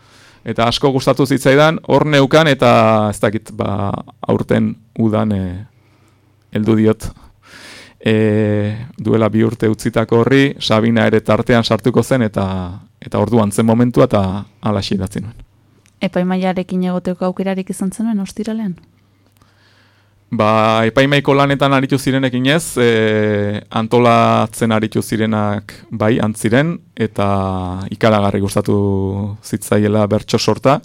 eta asko gustatu zitzaidan hor neukan eta ez dakit ba aurten udan e, heldu diot e, duela bi urte utzitako horri Sabina ere tartean sartuko zen eta eta orduan zen momentua eta hala idatzi nuen. Epaimaiarekin egoteko aukerarik izan zenuen ostiralean? Ba, epaimaiko lanetan aritu zirenekin ez, e, antolatzen aritu zirenak bai antziren, eta ikaragarri gustatu zitzaiela bertso sorta,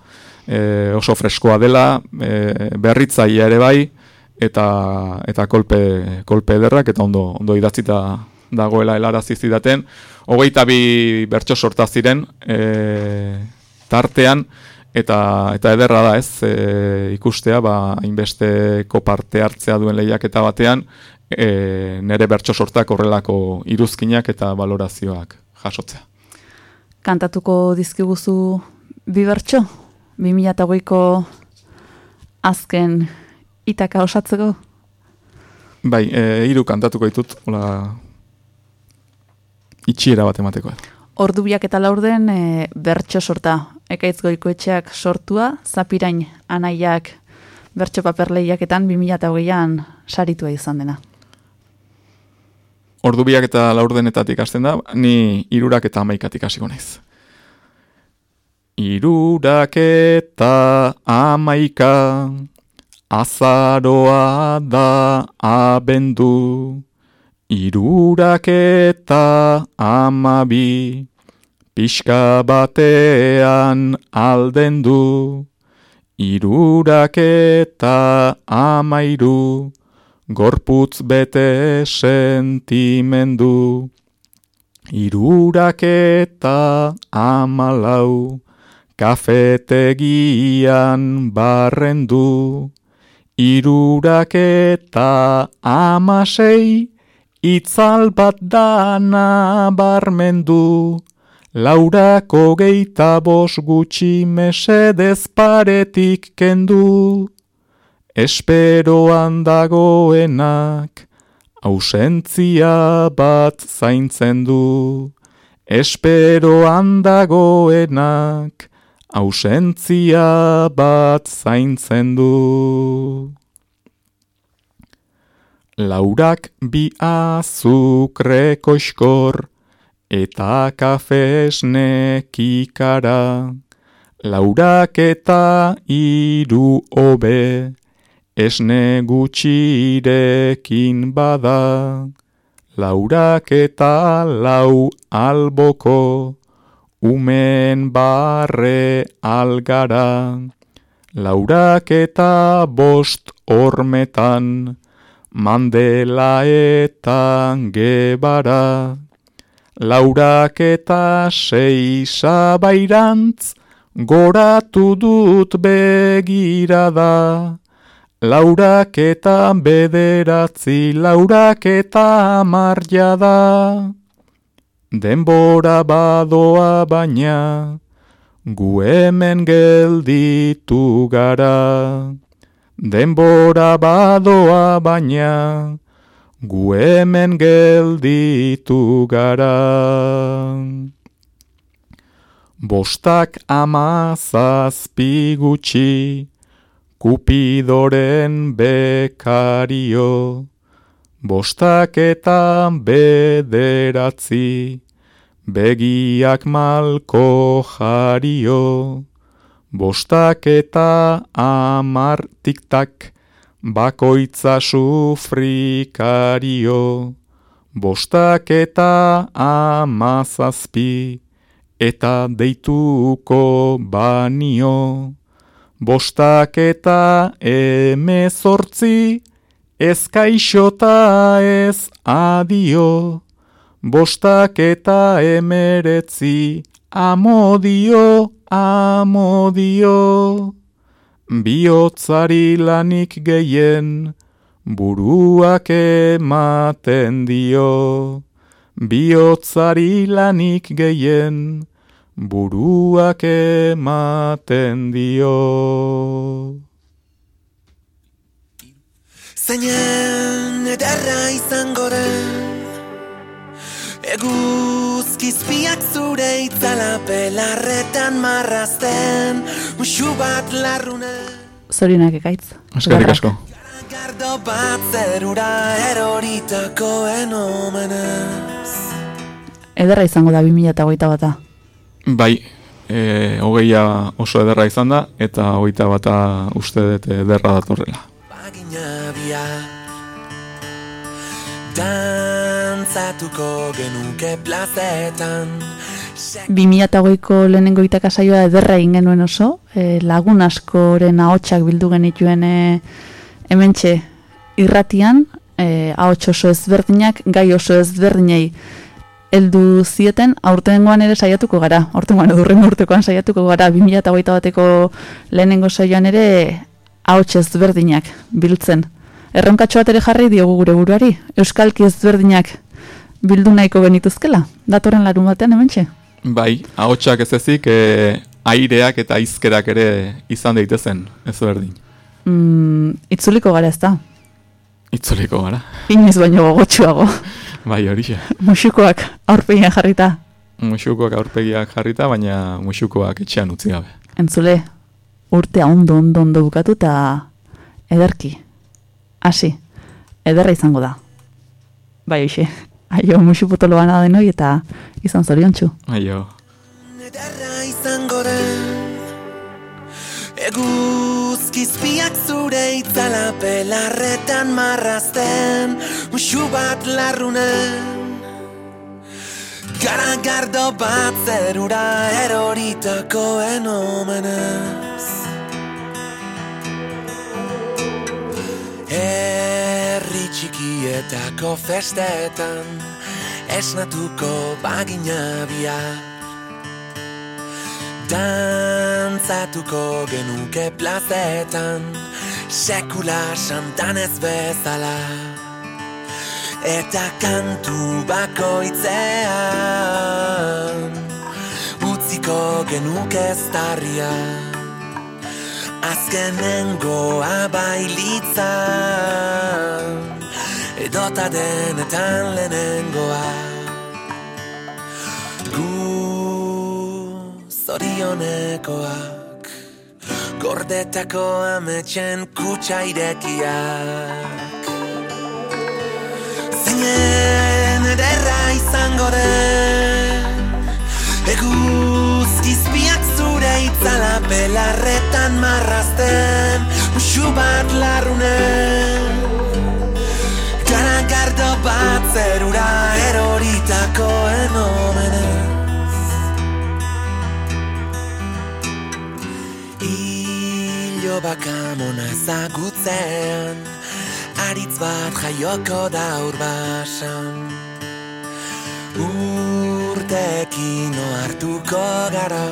e, oso freskoa dela, e, berritzaia ere bai, eta eta kolpe, kolpe ederrak, eta ondo, ondo idatzita dagoela helarazi zidaten. Hogeita bi bertso sorta ziren, e, tartean, eta eta ederra da, ez? E, ikustea ba hainbesteko parte hartzea duen lehiaketa batean, e, nere bertso sortak horrelako iruzkinak eta valorazioak jasotzea. Kantatuko dizkiguzu bi bertso 2008ko azken itaka osatzeko? Bai, e, hiru kantatuko ditut, hola itxiera bat emateko. Ordubiak eta laurden e, bertso sorta, ekaitz goikoetxeak sortua, zapirain anaiak bertso paper lehiaketan 2008an saritua izan dena. Ordubiak eta laurdenetatik hasten da, ni irurak eta amaikatik hasiko naiz. Irurak eta amaika, azaroa da abendu, irurak eta amabi, pixka batean alden du, irurak eta amairu, gorputz bete sentimendu, irurak eta amalau, kafetegian barrendu, irurak eta amasei, itzal bat dana barmendu, laurako geita bos gutxi mesedez paretik kendu, esperoan dagoenak, ausentzia bat zaintzen du, esperoan dagoenak, ausentzia bat zaintzen du. Laurak bi azukre koskor, eta kafesne kikara, Laurak eta iru hobe, esne gutxirekin bada. Laurak eta lau alboko, umen barre algara. Laurak eta bost hormetan, mandela eta gebara. Laurak eta sei sabairantz, goratu dut begirada. Laurak eta bederatzi, laurak eta marjada. Denbora badoa baina, gu hemen gelditu gara. Denbora badoa baina, gu hemen gelditu gara. Bostak ama zazpi gutxi, kupidoren bekario. Bostak eta bederatzi, begiak malko jario. Bostak eta amar tiktak, bakoitza sufrikario. Bostak eta amazazpi, eta deituko banio. Bostak eta emezortzi, ez kaixota ez adio. Bostak eta emeretzi, amodio, amodio. Biotzari lanik gehien, buruak ematen dio. Biotzari lanik gehien, buruak ematen dio. Zainen ederra izango den Eguzkizpiak zure itzala pelarretan marrazten Muxu bat larrunen Zorionak ekaitz. Eskerrik asko. Gardo bat zerura eroritakoen omenez Ederra izango da 2008 bata. Bai, e, hogeia oso ederra izan da, eta hogeita bata uste dut ederra datorrela. Bagina bia Dantzatuko genuke plazetan 2008ko lehenengo itaka saioa ederra egin genuen oso, e, lagun askoren ahotsak bildu genituen e, hementxe irratian, e, ahots oso ezberdinak, gai oso ezberdinei heldu zieten, aurtengoan ere saiatuko gara, aurtengoan edurren urtekoan saiatuko gara, 2008 bateko lehenengo saioan ere ahots ezberdinak biltzen. Erronkatxo bat ere jarri diogu gure buruari, euskalki ezberdinak bildu nahiko genituzkela, datorren larun batean hementxe. Bai, ahotsak ez ezik, e, aireak eta izkerak ere izan daitezen, ez berdin. Mm, itzuliko gara ez da, Itzuliko gara. inoiz baino gogotsuago, Bai, horixe. musukoak aurpegian jarrita. Musukoak aurpegiak jarrita, baina musukoak etxean utzi gabe. Entzule, urtea ondo ondo ondo bukatu eta ederki. Hasi, ederra izango da. Bai, hoxe. Aio, musu potolo bana denoi eta izan zoriontsu. Aio. Ederra izango den Eguzkizpiak zure itzala pelarretan marrazten Muxu bat larrunen Garagardo bat zerura eroritakoen omenez Herri txikietako festetan Esnatuko bagina biak Dantzatuko genuke plazetan Sekula santan ez bezala Eta kantu bakoitzean Utziko genuke estarria Azkenengoa bailitzan Edota denetan lehenengoa Gu zorionekoak Gordetako ametxen kutsa irekiak Zeinen ederra izango den. Eguzkizpiak zure itz itzala belarretan marrazten. Musu bat larrunen bat zerura eroritako enomenez. Ilo bakamona ezagutzen Aritz bat jaioko da urbasan Urtekin hartuko gara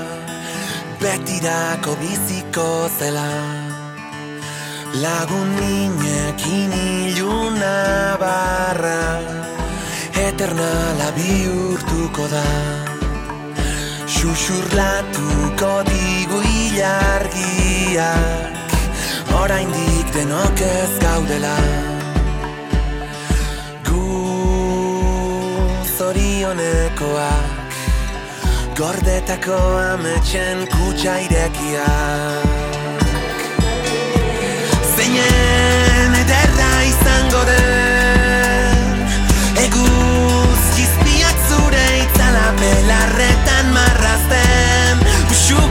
Betirako biziko zela. Lagun minekin iluna barra Eternala bihurtuko da. Xuxurlatuko digu ilargiak Oraindik denok ez gaudela. Gu zorionekoak Gordetako ametxen kutsa irekiak. Zeinen den Eguz jizpiak zure itzala belarretan marrazten Usu